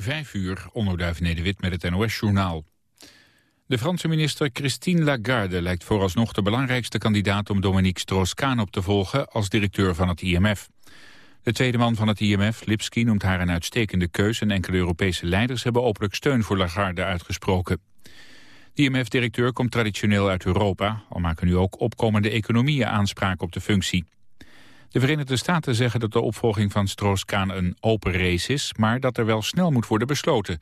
Vijf uur, onderduif Nederwit met het NOS-journaal. De Franse minister Christine Lagarde lijkt vooralsnog de belangrijkste kandidaat om Dominique Strauss-Kaan op te volgen als directeur van het IMF. De tweede man van het IMF, Lipski, noemt haar een uitstekende keus en enkele Europese leiders hebben openlijk steun voor Lagarde uitgesproken. De IMF-directeur komt traditioneel uit Europa, al maken nu ook opkomende economieën aanspraak op de functie. De Verenigde Staten zeggen dat de opvolging van Stroos-Kaan een open race is, maar dat er wel snel moet worden besloten.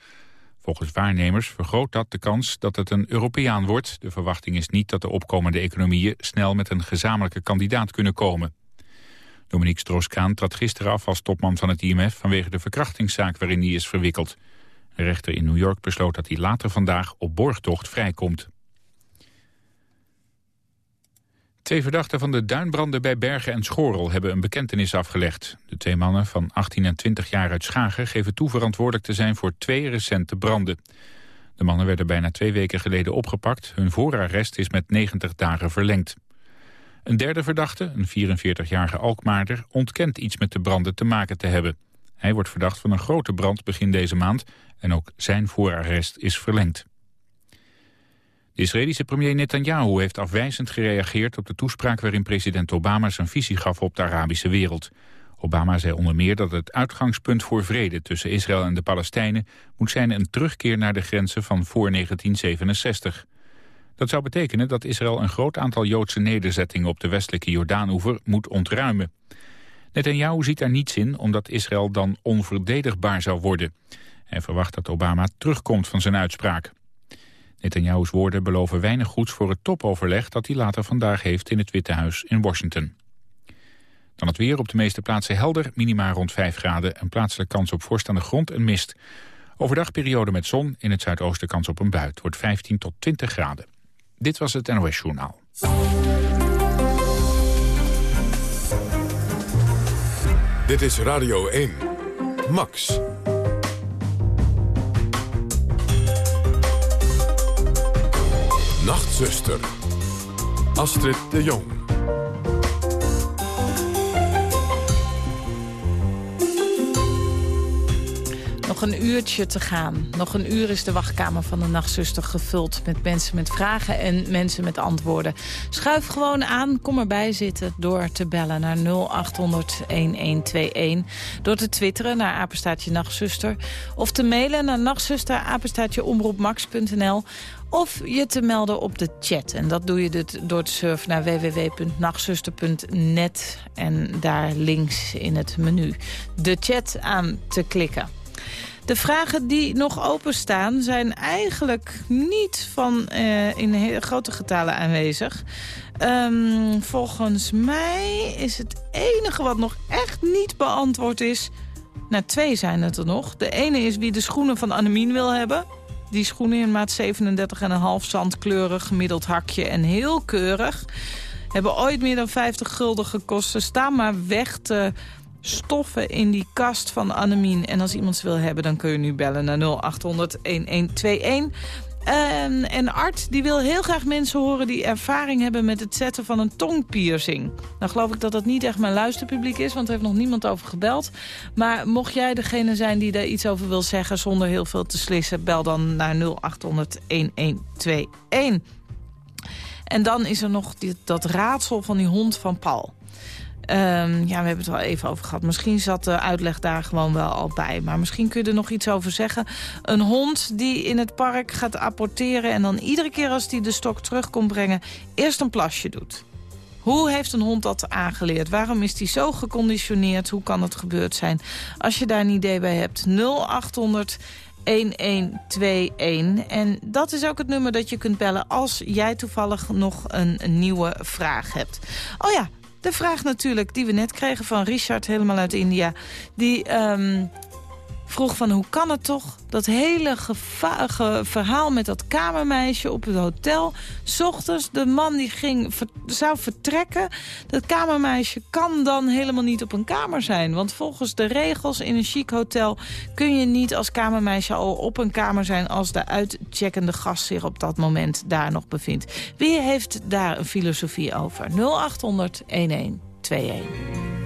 Volgens waarnemers vergroot dat de kans dat het een Europeaan wordt. De verwachting is niet dat de opkomende economieën snel met een gezamenlijke kandidaat kunnen komen. Dominique Stroos-Kaan trad gisteren af als topman van het IMF vanwege de verkrachtingszaak waarin hij is verwikkeld. Een rechter in New York besloot dat hij later vandaag op borgtocht vrijkomt. Twee verdachten van de duinbranden bij Bergen en Schorel hebben een bekentenis afgelegd. De twee mannen van 18 en 20 jaar uit Schagen geven toe verantwoordelijk te zijn voor twee recente branden. De mannen werden bijna twee weken geleden opgepakt. Hun voorarrest is met 90 dagen verlengd. Een derde verdachte, een 44-jarige Alkmaarder, ontkent iets met de branden te maken te hebben. Hij wordt verdacht van een grote brand begin deze maand en ook zijn voorarrest is verlengd. De Israëlische premier Netanyahu heeft afwijzend gereageerd op de toespraak waarin president Obama zijn visie gaf op de Arabische wereld. Obama zei onder meer dat het uitgangspunt voor vrede tussen Israël en de Palestijnen moet zijn een terugkeer naar de grenzen van voor 1967. Dat zou betekenen dat Israël een groot aantal Joodse nederzettingen op de westelijke Jordaanoever moet ontruimen. Netanyahu ziet daar niets in omdat Israël dan onverdedigbaar zou worden. Hij verwacht dat Obama terugkomt van zijn uitspraak. Netanyahu's woorden beloven weinig goeds voor het topoverleg dat hij later vandaag heeft in het Witte Huis in Washington. Dan het weer op de meeste plaatsen helder, minima rond 5 graden en plaatselijk kans op vorst aan de grond en mist. Overdag periode met zon, in het zuidoosten kans op een bui. Wordt 15 tot 20 graden. Dit was het NOS Journaal. Dit is Radio 1. Max. Nachtzuster. Astrid de Jong. Nog een uurtje te gaan. Nog een uur is de wachtkamer van de nachtzuster gevuld... met mensen met vragen en mensen met antwoorden. Schuif gewoon aan, kom erbij zitten door te bellen naar 0800-1121. Door te twitteren naar apenstaatje nachtzuster. Of te mailen naar nachtzuster omroepmax.nl. Of je te melden op de chat. En dat doe je door te surfen naar www.nachtzuster.net. En daar links in het menu de chat aan te klikken. De vragen die nog openstaan zijn eigenlijk niet van uh, in grote getalen aanwezig. Um, volgens mij is het enige wat nog echt niet beantwoord is... Nou, twee zijn het er nog. De ene is wie de schoenen van Annemien wil hebben. Die schoenen in maat 37,5 zandkleurig, gemiddeld hakje en heel keurig. Hebben ooit meer dan 50 gulden gekost. Ze staan maar weg te stoffen in die kast van Annemien. En als iemand ze wil hebben, dan kun je nu bellen naar 0800-1121. En, Art die wil heel graag mensen horen die ervaring hebben met het zetten van een tongpiercing. Nou geloof ik dat dat niet echt mijn luisterpubliek is, want er heeft nog niemand over gebeld. Maar mocht jij degene zijn die daar iets over wil zeggen zonder heel veel te slissen, bel dan naar 0800 1121. En dan is er nog dat raadsel van die hond van Paul. Um, ja, we hebben het wel even over gehad. Misschien zat de uitleg daar gewoon wel al bij. Maar misschien kun je er nog iets over zeggen. Een hond die in het park gaat apporteren... en dan iedere keer als hij de stok terug komt brengen... eerst een plasje doet. Hoe heeft een hond dat aangeleerd? Waarom is hij zo geconditioneerd? Hoe kan het gebeurd zijn? Als je daar een idee bij hebt, 0800 1121. En dat is ook het nummer dat je kunt bellen als jij toevallig nog een nieuwe vraag hebt. Oh ja, de vraag natuurlijk die we net kregen van Richard, helemaal uit India. Die um, vroeg van hoe kan het toch? Dat hele verhaal met dat kamermeisje op het hotel. S ochtends, de man die ging, zou vertrekken. Dat kamermeisje kan dan helemaal niet op een kamer zijn. Want volgens de regels in een chic hotel... kun je niet als kamermeisje al op een kamer zijn... als de uitcheckende gast zich op dat moment daar nog bevindt. Wie heeft daar een filosofie over? 0800 1121.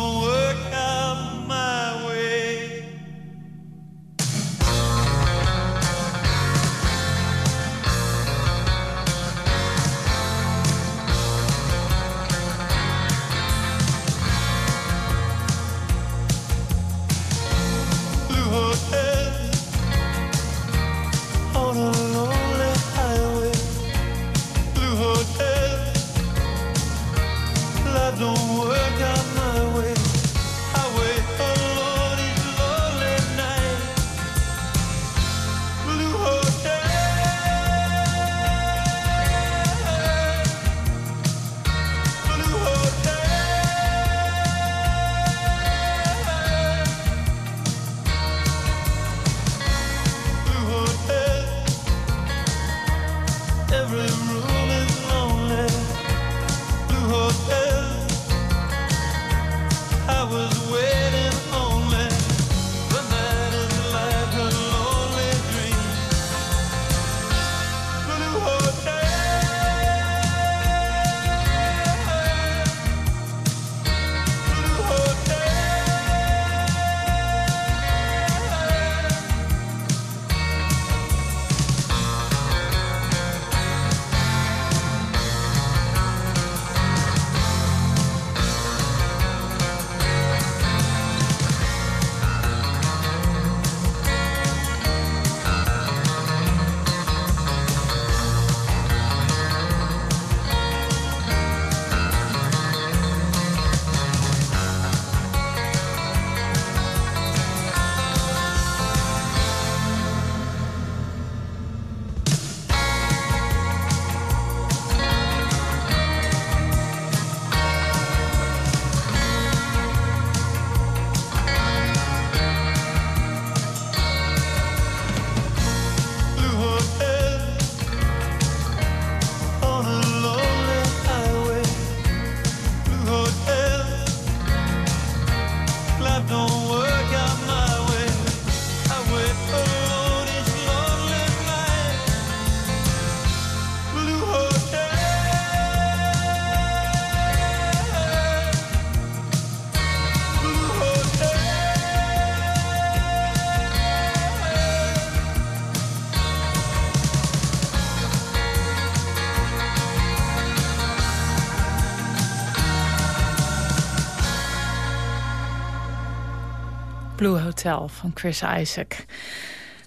Hotel van Chris Isaac.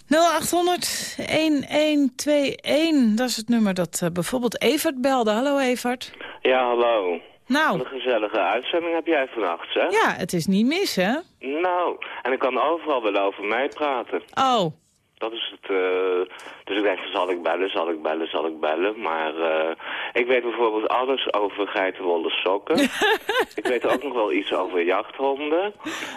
0800 1121, dat is het nummer dat uh, bijvoorbeeld Evert belde. Hallo Evert. Ja, hallo. Nou. Wat een gezellige uitzending heb jij vannacht, hè? Ja, het is niet mis, hè? Nou, en ik kan overal wel over mij praten. Oh. Dat is het... Uh, dus ik denk, zal ik bellen, zal ik bellen, zal ik bellen. Maar uh, ik weet bijvoorbeeld alles over geitenwolle sokken. ik weet ook nog wel iets over jachthonden.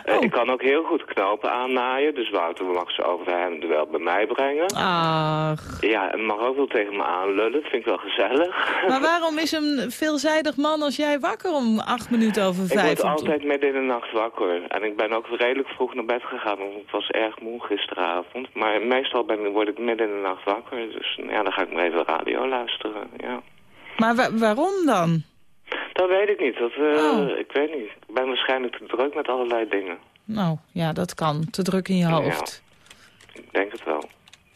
Uh, oh. Ik kan ook heel goed knopen aannaaien. Dus Wouter mag ze over hem wel bij mij brengen. Ach. Ja, en mag ook wel tegen me aanlullen. Dat vind ik wel gezellig. maar waarom is een veelzijdig man als jij wakker om acht minuten over vijf? Ik word altijd midden in de nacht wakker. En ik ben ook redelijk vroeg naar bed gegaan. Want ik was erg moe gisteravond. Maar meestal ben, word ik midden in de nacht wakker. Dus ja, dan ga ik maar even radio luisteren, ja. Maar wa waarom dan? Dat weet ik niet. Dat, uh, oh. Ik weet niet. Ik ben waarschijnlijk te druk met allerlei dingen. Nou, ja, dat kan. Te druk in je hoofd. Ja, ik denk het wel.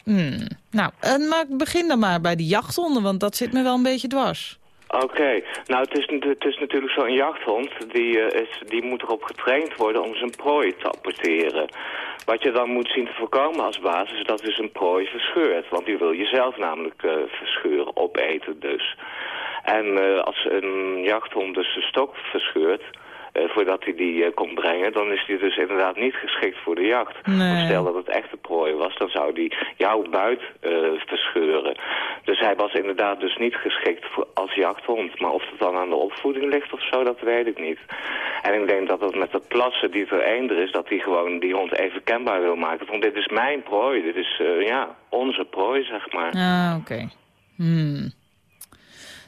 Hmm. Nou, uh, maar begin dan maar bij die jachthonden, want dat zit me wel een beetje dwars. Oké, nou het is, het is natuurlijk zo'n jachthond, die, uh, is, die moet erop getraind worden om zijn prooi te apporteren. Wat je dan moet zien te voorkomen als basis is dat dus een prooi verscheurt. Want die wil je zelf namelijk uh, verscheuren, opeten dus. En uh, als een jachthond dus de stok verscheurt, voordat hij die uh, kon brengen, dan is hij dus inderdaad niet geschikt voor de jacht. Nee. Stel dat het echt een prooi was, dan zou hij jouw buit uh, verscheuren. Dus hij was inderdaad dus niet geschikt voor, als jachthond. Maar of het dan aan de opvoeding ligt of zo, dat weet ik niet. En ik denk dat het met de plassen die er eender is, dat hij gewoon die hond even kenbaar wil maken. Want dit is mijn prooi, dit is ja, onze prooi, zeg maar. Ah, oké. Okay. Hmm.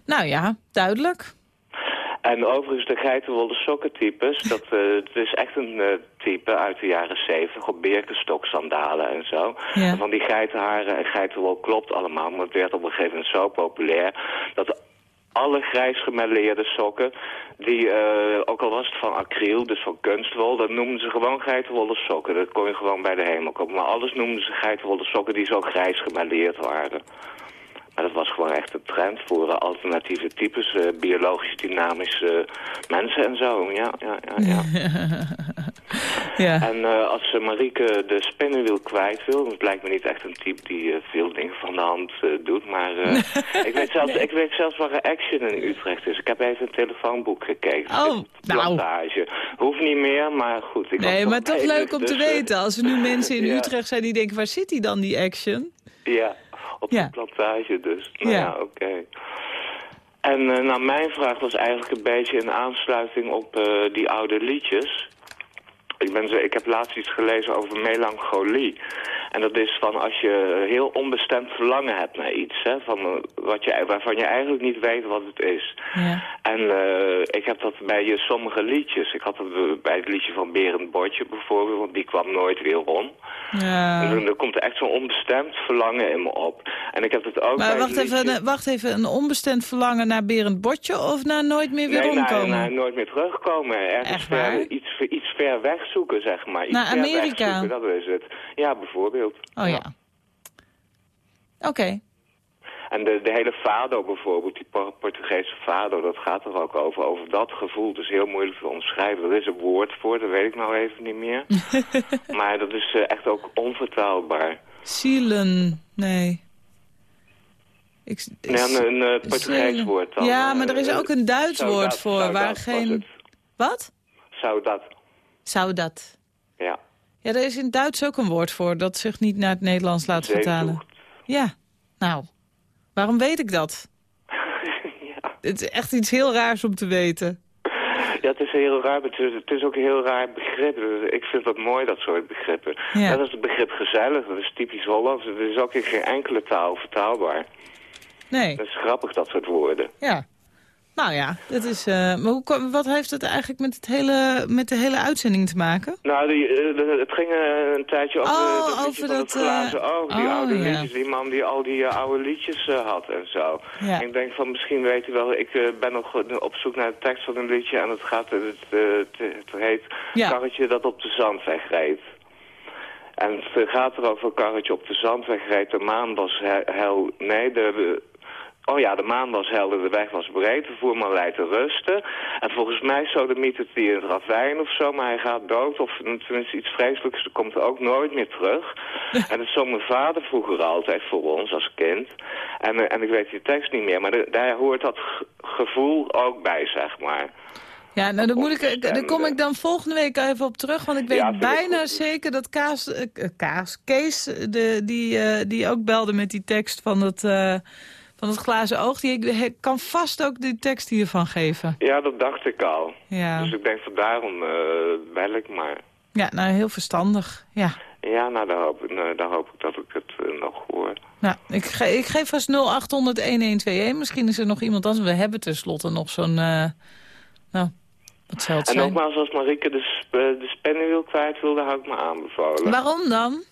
Nou ja, duidelijk. En overigens de geitenwolle sokkentypes, dat uh, het is echt een uh, type uit de jaren zeventig op Birkenstock sandalen en zo. Ja. En van die geitenharen en geitenwol klopt allemaal, maar het werd op een gegeven moment zo populair dat alle grijs gemelleerde sokken, die, uh, ook al was het van acryl, dus van kunstwol, dat noemden ze gewoon geitenwolle sokken. Dat kon je gewoon bij de hemel kopen. Maar alles noemden ze geitenwolle sokken die zo grijs gemelleerd waren. Maar dat was gewoon echt een trend voor uh, alternatieve types, uh, biologisch dynamische mensen en zo. Ja, ja, ja. ja. Ja. En eh, als Marieke de spinnenwiel kwijt wil, dat blijkt me niet echt een type die veel dingen van de hand doet, maar ik, weet zelfs, ik weet zelfs waar Action in Utrecht is. Ik heb even een telefoonboek gekeken. Oh, nou. Hoeft niet meer, maar goed. Ik nee, maar toch leuk om te weten. Als er nu mensen in ja. Utrecht zijn die denken, waar zit die dan, die Action? Ja, op de plantage dus. Nou ja, oké. Okay. En uh, nou, mijn vraag was eigenlijk een beetje in aansluiting op uh, die oude liedjes. Ik, ben zo, ik heb laatst iets gelezen over melancholie. En dat is van als je heel onbestemd verlangen hebt naar iets. Hè, van wat je, waarvan je eigenlijk niet weet wat het is. Ja. En uh, ik heb dat bij je sommige liedjes. Ik had dat bij het liedje van Berend Botje bijvoorbeeld. Want die kwam nooit weer om. Ja. En dan, dan komt er echt zo'n onbestemd verlangen in me op. En ik heb het ook maar bij wacht het even, een, wacht even, een onbestemd verlangen naar Berend Botje of naar nooit meer weer nee, omkomen? Nee, naar nooit meer terugkomen. Ergens Echt waar? iets ver weg zoeken, zeg maar. Iets Naar Amerika? Dat is het. Ja, bijvoorbeeld. Oh ja. Oké. Okay. En de, de hele fado bijvoorbeeld, die Portugese fado, dat gaat er ook over. Over dat gevoel, dat is heel moeilijk te omschrijven. Er is een woord voor, dat weet ik nou even niet meer. maar dat is uh, echt ook onvertaalbaar. Zielen, nee. Ik, nee, een, een uh, Portugees woord dan. Ja, maar er is ook een Duits woord voor, waar geen... Wat? Zou dat, Zou dat. ja. Ja, er is in Duits ook een woord voor dat zich niet naar het Nederlands laat vertalen. Ja, nou, waarom weet ik dat? ja. Het is echt iets heel raars om te weten. Ja, het is heel raar, het is, het is ook een heel raar begrip. Ik vind dat mooi, dat soort begrippen. Ja. Dat is het begrip gezellig, dat is typisch Hollands. Het is ook in geen enkele taal vertaalbaar. Nee, Dat is grappig, dat soort woorden. ja. Nou ja, dat is, eh, maar hoe, wat heeft het eigenlijk met, het hele, met de hele uitzending te maken? Nou, die, eh, het ging eh, een tijdje over, Oh, dat over dat, glazen oog. Die oh, oude ja. liedjes, die man die al die oude liedjes had en zo. Ja. En ik denk van, misschien weet u wel, ik ben nog op zoek naar de tekst van een liedje... en het, gaat, het, het, heet Ja. Karretje dat op de zandweg reed. En het gaat erover karretje op de zandweg reed. De maan was he- hel... Nee, de... Oh ja, de maan was helder, de weg was breed, de voerman leidt te rusten. En volgens mij zo de mythe die in het ravijn of zo, maar hij gaat dood. Of tenminste iets vreselijks, er komt ook nooit meer terug. en dat zong mijn vader vroeger altijd voor ons als kind. En, eh, en ik weet die tekst niet meer, maar de- daar hoort dat ge- gevoel ook bij, zeg maar. Ja, nou, daar, moet ik, daar kom ik dan volgende week even op terug. Want ik weet Ja, vind ik bijna zeker dat Kaas, eh, eh, Kaas Kees, de, die, eh, die ook belde met die tekst van het, eh, van het glazen oog... die kan vast ook die tekst hiervan geven. Ja, dat dacht ik al. Ja, Dus ik denk van daarom bel ik maar. ja nou, heel verstandig. Ja. Ja, nou, dan hoop ik, nou, hoop ik dat ik het eh, nog hoor. Nou, ik, ge ik geef vast 0800-1121. Misschien is er nog iemand anders. We hebben tenslotte nog zo'n... eh, nou, wat zou het En zijn? nogmaals, als Marieke de, sp de kwijt wil, dan hou ik me aanbevolen. Waarom dan?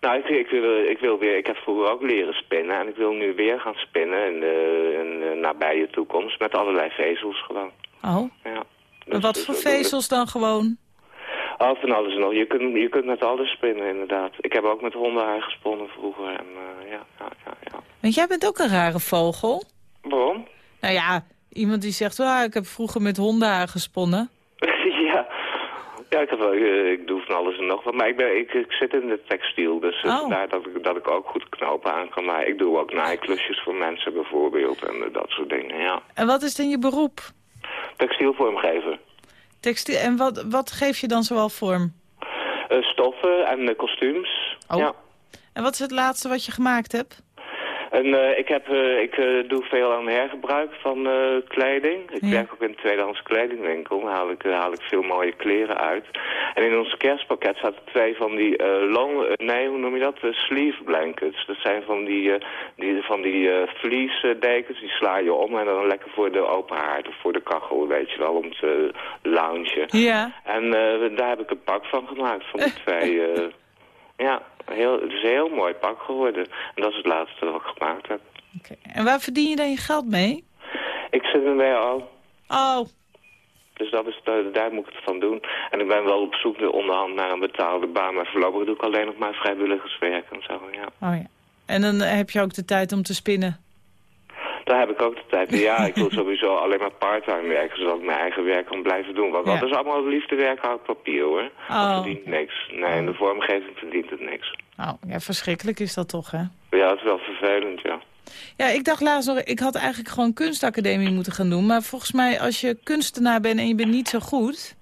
Nou, ik, ik, wil, ik wil weer, ik heb vroeger ook leren spinnen en ik wil nu weer gaan spinnen in de, in de nabije toekomst met allerlei vezels gewoon. Oh, Ja. Dus- wat dus voor vezels dan gewoon? Oh, van alles en nog. Je kunt, je kunt met alles spinnen inderdaad. Ik heb ook met hondenhaar gesponnen vroeger en uh, ja, ja, ja, ja. Want jij bent ook een rare vogel. Waarom? Nou ja, iemand die zegt, ah, ik heb vroeger met hondenhaar gesponnen. ja. Ik, heb eh, ik doe van alles en nog wat. Maar ik, ben, ik, ik zit in de textiel, dus eh, Oh. vandaar dat ik, dat ik ook goed knopen aan kan maken. Ik doe ook naaiklusjes voor mensen bijvoorbeeld en eh, dat soort dingen, ja. En wat is dan je beroep? Textielvormgever. Textiel. En wat, wat geef je dan zoal vorm? Stoffen en kostuums. Oh. Ja. En wat is het laatste wat je gemaakt hebt? En eh, ik, heb, eh, ik eh, doe veel aan hergebruik van kleding. Ik Ja. werk ook in een tweedehands kledingwinkel. Daar haal ik, haal ik veel mooie kleren uit. En in ons kerstpakket zaten twee van die long... nee, hoe noem je dat? Sleeve blankets. Dat zijn van die, die, van die vliesdekens. Die sla je om en dan lekker voor de open haard of voor de kachel, weet je wel, om te loungen. Ja. En daar heb ik een pak van gemaakt, van die twee... ja, heel, het is een heel mooi pak geworden. En dat is het laatste wat ik gemaakt heb. En waar verdien je dan je geld mee? Ik zit in WO, Oh, dus dat is, daar, daar moet ik het van doen. En ik ben wel op zoek onderhand naar een betaalde baan, maar voorlopig doe ik alleen nog maar vrijwilligerswerk en zo, ja. oh ja. En dan heb je ook de tijd om te spinnen. Daar heb ik ook de tijd. Ja, ik wil sowieso alleen maar parttime werken, zodat ik mijn eigen werk kan blijven doen. Want Ja. dat is allemaal liefdewerk hout papier, hoor. Oh. Dat verdient niks. Nee, in de vormgeving verdient het niks. Oh, ja, verschrikkelijk is dat toch, hè? Ja, het is wel vervelend, ja. Ja, ik dacht laatst nog, ik had eigenlijk gewoon kunstacademie moeten gaan doen. Maar volgens mij, als je kunstenaar bent en je bent niet zo goed...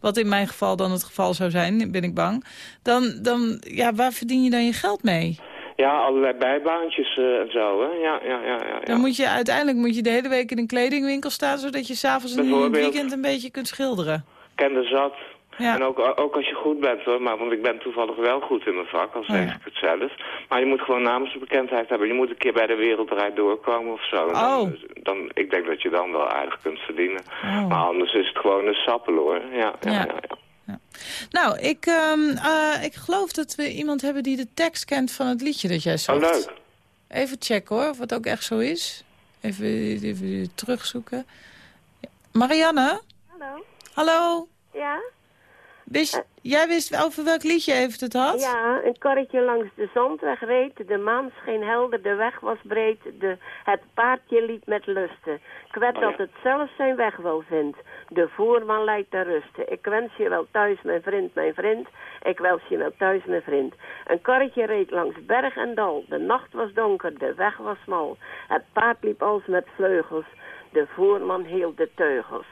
wat in mijn geval dan het geval zou zijn, ben ik bang... dan, dan ja, waar verdien je dan je geld mee? Ja, allerlei bijbaantjes eh, en zo, hè. Ja, ja, ja, ja. Dan moet je uiteindelijk moet je de hele week in een kledingwinkel staan... zodat je s'avonds en in het weekend een beetje kunt schilderen. ken de zat. Ja. En ook, ook als je goed bent hoor, maar, want ik ben toevallig wel goed in mijn vak, al zeg Oh, ja. ik het zelf. Maar je moet gewoon namens de bekendheid hebben. Je moet een keer bij de wereld eruit doorkomen of zo. En Dan, Oh. dan, ik denk dat je dan wel aardig kunt verdienen. Oh. Maar anders is het gewoon een sappel hoor. Ja, ja, Ja. Ja. Nou, ik, ehm, eh, ik geloof dat we iemand hebben die de tekst kent van het liedje dat jij Oh, zocht. leuk. Even checken hoor, of het ook echt zo is. Even, even terugzoeken. Marianne? Hallo. Hallo? Ja? Wist, jij wist over welk liedje even het had? Ja, een karretje langs de zandweg reed. De maan scheen helder, de weg was breed. De, het paardje liep met lusten. Kwet Oh, ja. dat het zelf zijn weg wel vindt. De voerman lijkt te rusten. Ik wens je wel thuis, mijn vriend, mijn vriend. Ik wens je wel thuis, mijn vriend. Een karretje reed langs berg en dal. De nacht was donker, de weg was smal. Het paard liep als met vleugels. De voerman hield de teugels.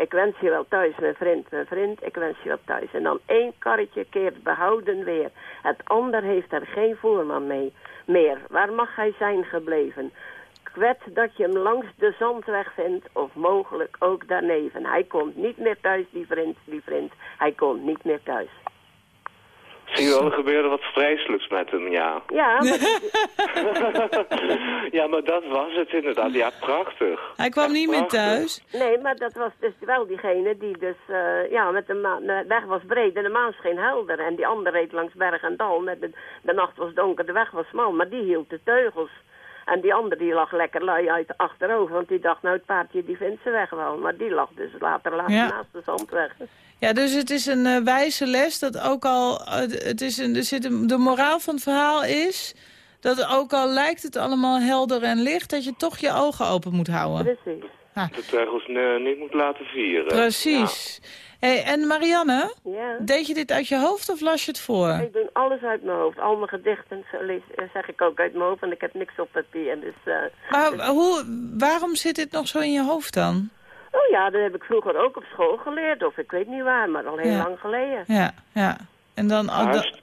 Ik wens je wel thuis, mijn vriend, mijn vriend, ik wens je wel thuis. En dan één karretje keert behouden weer. Het ander heeft er geen voerman mee. Meer, waar mag hij zijn gebleven? Kwet dat je hem langs de zandweg vindt, of mogelijk ook daarneven. Hij komt niet meer thuis, die vriend, die vriend. Hij komt niet meer thuis. Zie je wel, er gebeurde wat vreselijks met hem, ja. Ja, maar ja, maar dat was het inderdaad. Ja, prachtig. Hij kwam niet meer thuis. Nee, maar dat was dus wel diegene die dus, eh, ja, met de, maan, de weg was breed en de maan scheen helder. En die andere reed langs berg en dal. Met de, de nacht was donker, de weg was smal, maar die hield de teugels. En die andere die lag lekker lui uit achterover, want die dacht, nou het paardje die vindt ze weg wel. Maar die lag dus later, later Ja. naast de zandweg. Ja, dus het is een eh, wijze les dat ook al... eh, het is een, er zit een, de moraal van het verhaal is... dat ook al lijkt het allemaal helder en licht... dat je toch je ogen open moet houden. Precies. De teugels eh, niet moet laten vieren. Precies. Hey, en Marianne, Ja. deed je dit uit je hoofd of las je het voor? Ik doe alles uit mijn hoofd. Al mijn gedichten eh, zeg ik ook uit mijn hoofd, want ik heb niks op papier. Dus, eh, Maar hoe, waarom zit dit nog zo in je hoofd dan? oh ja, dat heb ik vroeger ook op school geleerd. Of ik weet niet waar, maar al heel Ja. lang geleden. Ja, ja. En dan... da- Hartst-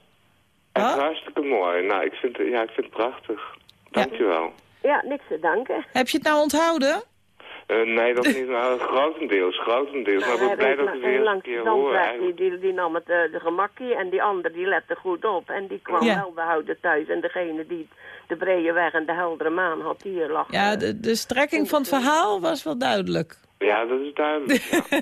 hartstikke mooi. Nou, ik vind, het- ja, ik vind het prachtig. Dankjewel. Ja, niks te danken. heb je het nou onthouden? Eh, nee, dat niet. Nou, grotendeels, grotendeels. Maar ik ben blij dat ik weer een keer zandweg, die, die, die nam het eh, de gemakkie en die ander die lette goed op. En die kwam Ja. wel behouden thuis. En degene die de brede weg en de heldere maan had, die lag... Ja, eh, de, de strekking van het verhaal was wel duidelijk. Ja, dat is duidelijk. ja.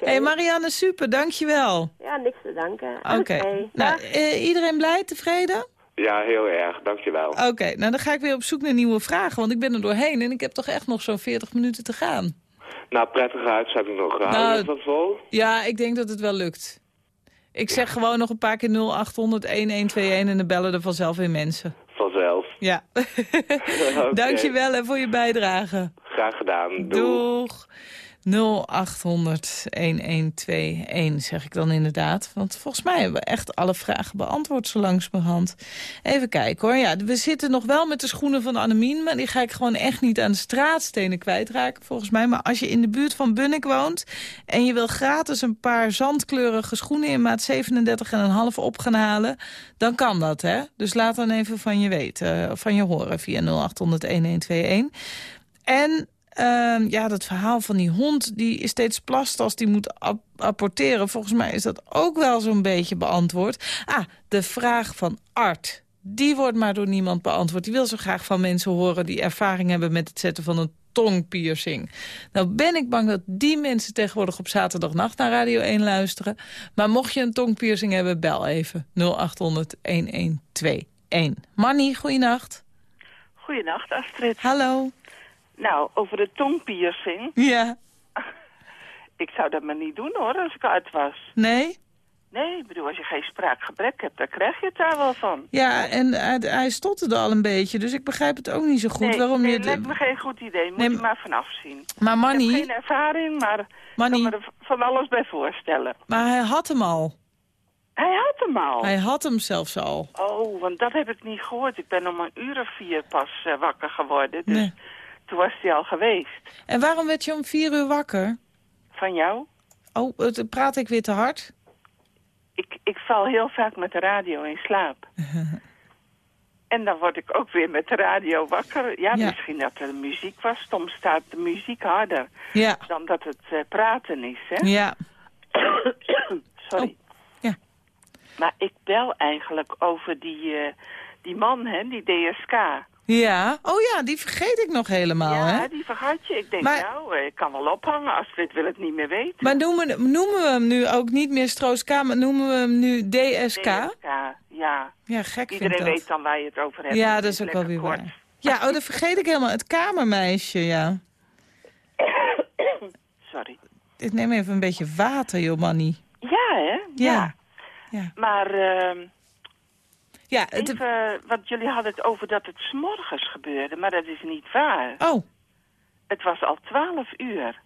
Hé hey Marianne, super, dankjewel. ja, niks te danken. Oké. Nou, iedereen blij, tevreden? Ja, heel erg. Dankjewel. Oké, nou dan ga ik weer op zoek naar nieuwe vragen, want ik ben er doorheen en ik heb toch echt nog zo'n 40 minuten te gaan. Nou, prettige uitzending nog. Nou, je dat vol? Ja, ik denk dat het wel lukt. Ik zeg gewoon nog een paar keer 0800 1121 en dan bellen er vanzelf weer mensen. Vanzelf. Ja. Oké. Dankjewel hè, voor je bijdrage. Graag gedaan. Doei. Doeg. 0800 1121 zeg ik dan inderdaad. Want volgens mij hebben we echt alle vragen beantwoord zo langzamerhand. Even kijken hoor. Ja, we zitten nog wel met de schoenen van Annemien... maar die ga ik gewoon echt niet aan de straatstenen kwijtraken volgens mij. Maar als je in de buurt van Bunnik woont... en je wil gratis een paar zandkleurige schoenen in maat 37,5 op gaan halen... dan kan dat, hè? Dus laat dan even van je weten, of van je horen via 0800 1121. En Ehm, ja, dat verhaal van die hond die is steeds plast als die moet ap- apporteren. Volgens mij is dat ook wel zo'n beetje beantwoord. Ah, de vraag van Art. Die wordt maar door niemand beantwoord. Die wil zo graag van mensen horen die ervaring hebben met het zetten van een tongpiercing. Nou ben ik bang dat die mensen tegenwoordig op zaterdagnacht naar Radio 1 luisteren. Maar mocht je een tongpiercing hebben, bel even 0800 1121. Manny, goeienacht. Goedenacht, Astrid. Hallo. Nou, over de tongpiercing. Ja. Ik zou dat maar niet doen hoor, als ik uit was. Nee? Nee, ik bedoel, als je geen spraakgebrek hebt, dan krijg je het daar wel van. Ja, en hij, hij stotterde al een beetje, dus ik begrijp het ook niet zo goed. nee, waarom nee, je... lijkt me geen goed idee. Moet Nee, je maar vanaf zien. Maar Ik heb Manny, geen ervaring, maar ik kan Manny, me er van alles bij voorstellen. maar hij had hem al. Hij had hem al. Hij had hem zelfs al. Oh, want dat heb ik niet gehoord. Ik ben om een uur of vier pas eh, wakker geworden. Dus Nee. Toen was hij al geweest. En waarom werd je om vier uur wakker? Van jou? Oh, praat ik weer te hard? Ik, ik val heel vaak met de radio in slaap. en dan word ik ook weer met de radio wakker. Ja, Ja. misschien dat er muziek was. Soms staat de muziek harder Ja, dan dat het eh, praten is, hè? ja. Sorry. Oh, ja. Maar ik bel eigenlijk over die, eh, die man, hè, die DSK. Ja, oh ja, die vergeet ik nog helemaal, ja, hè? die vergat je. Ik denk, Maar- nou, ik kan wel ophangen. Astrid wil het niet meer weten. Maar noemen, noemen we hem nu ook niet meer Stroos-K, maar noemen we hem nu DSK? DSK, ja. Ja, gek vind Iedereen dat. weet dan waar je het over hebt. Ja, dat is ook wel weer kort. waar. Ja, oh, dat vergeet ik helemaal. Het kamermeisje, ja. Sorry. Ik neem even een beetje water, joh, Manny. Ja, hè? Ja. Ja, Maar ehm, ja het, even, want jullie hadden het over dat het s'morgens gebeurde, maar dat is niet waar. oh, Het was al twaalf uur.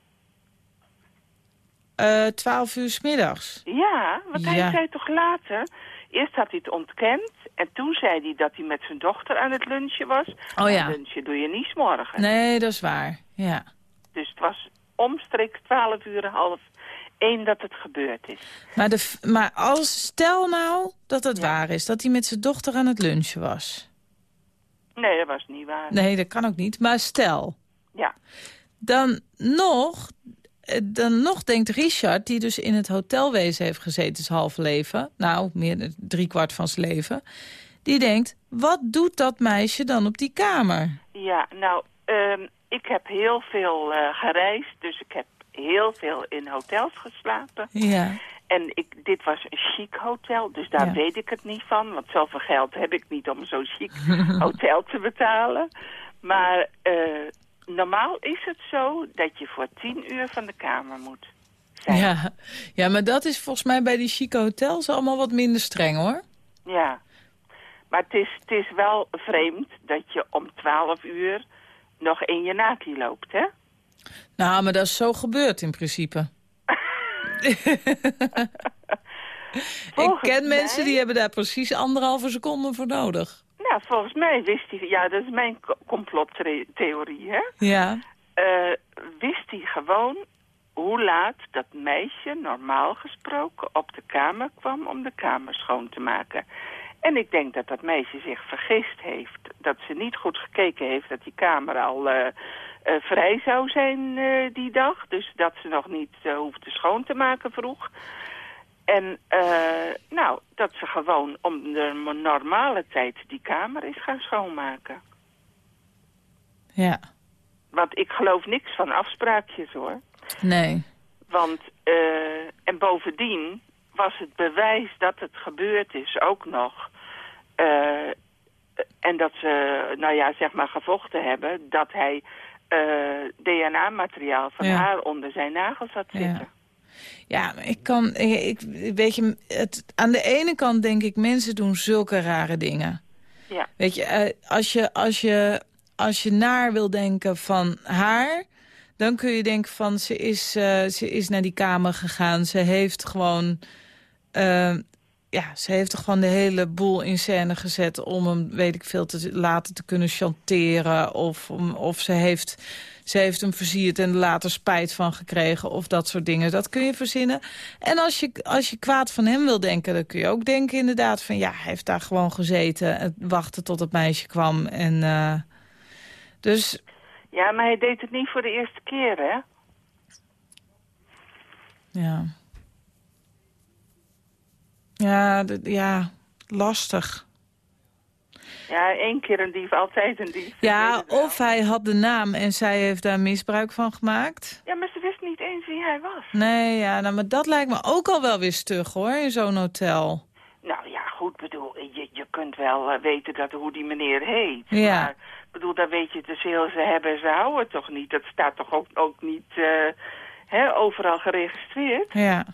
eh 12 uur 's middags. Ja, want hij Ja. zei toch later... Eerst had hij het ontkend en toen zei hij dat hij met zijn dochter aan het lunchen was. Oh ja. Maar lunchen doe je niet s'morgens. Nee, dat is waar. Ja. Dus het was omstreeks twaalf uur, half één dat het gebeurd is. Maar, de, maar als, stel nou dat het waar is, dat hij met zijn dochter aan het lunchen was. Nee, dat was niet waar. Nee, dat kan ook niet. Maar stel, Ja, dan nog, eh, dan nog denkt Richard, die dus in het hotelwezen heeft gezeten zijn halve leven... nou, meer dan driekwart van zijn leven... die denkt, wat doet dat meisje dan op die kamer? ja nou, ehm, ik heb heel veel eh, gereisd, dus ik heb heel veel in hotels geslapen. Ja, En ik, dit was een chic hotel, dus daar Ja. weet ik het niet van. Want zoveel geld heb ik niet om zo'n chic hotel te betalen. Maar eh, normaal is het zo dat je voor tien uur van de kamer moet zijn. ja. ja, maar dat is volgens mij bij die chique hotels allemaal wat minder streng, hoor. Ja. Maar het is, het is wel vreemd dat je om twaalf uur nog in je naki loopt, hè? Nou, maar dat is zo gebeurd in principe. Ik ken mensen die hebben daar precies anderhalve seconde voor nodig. Nou, volgens mij wist hij... Ja, dat is mijn co- complottheorie, hè? Ja, Eh, wist hij gewoon hoe laat dat meisje normaal gesproken op de kamer kwam om de kamer schoon te maken. En ik denk dat dat meisje zich vergist heeft. Dat ze niet goed gekeken heeft dat die kamer al eh, eh, vrij zou zijn eh, die dag. Dus dat ze nog niet uh, hoefde schoon te maken vroeg. En nou, dat ze gewoon om de normale tijd die kamer is gaan schoonmaken. ja. Want ik geloof niks van afspraakjes hoor. Nee. Want, en bovendien was het bewijs dat het gebeurd is ook nog. En dat ze, nou ja, zeg maar gevochten hebben, dat hij DNA-materiaal van ja. haar onder zijn nagels had zitten. Ja. Ik kan, ik, weet je, het, aan de ene kant denk ik, mensen doen zulke rare dingen. Ja. Weet je, uh, als je, als je, als je naar wil denken van haar, dan kun je denken van, ze is, uh, ze is naar die kamer gegaan. Ze heeft gewoon, uh, ja, ze heeft er gewoon de hele boel in scène gezet om hem, weet ik veel, te laten te kunnen chanteren. Of, of ze heeft ze heeft hem versierd en later spijt van gekregen of dat soort dingen. Dat kun je verzinnen. En als je, als je kwaad van hem wil denken, dan kun je ook denken inderdaad van... ja, hij heeft daar gewoon gezeten en wachten tot het meisje kwam. En, uh, dus... Ja, maar hij deed het niet voor de eerste keer, hè? Ja. Ja, ja, lastig. Ja, één keer een dief, altijd een dief. Ja, of hij had de naam en zij heeft daar misbruik van gemaakt. Ja, maar ze wist niet eens wie hij was. Nee, ja, nou, maar dat lijkt me ook al wel weer stug, hoor, in zo'n hotel. Nou ja, goed, bedoel, je, je kunt wel uh, weten dat, hoe die meneer heet. Ja. Maar, bedoel, dan weet je te veel, ze hebben ze houden toch niet. Dat staat toch ook, ook niet uh, hè, overal geregistreerd? Ja.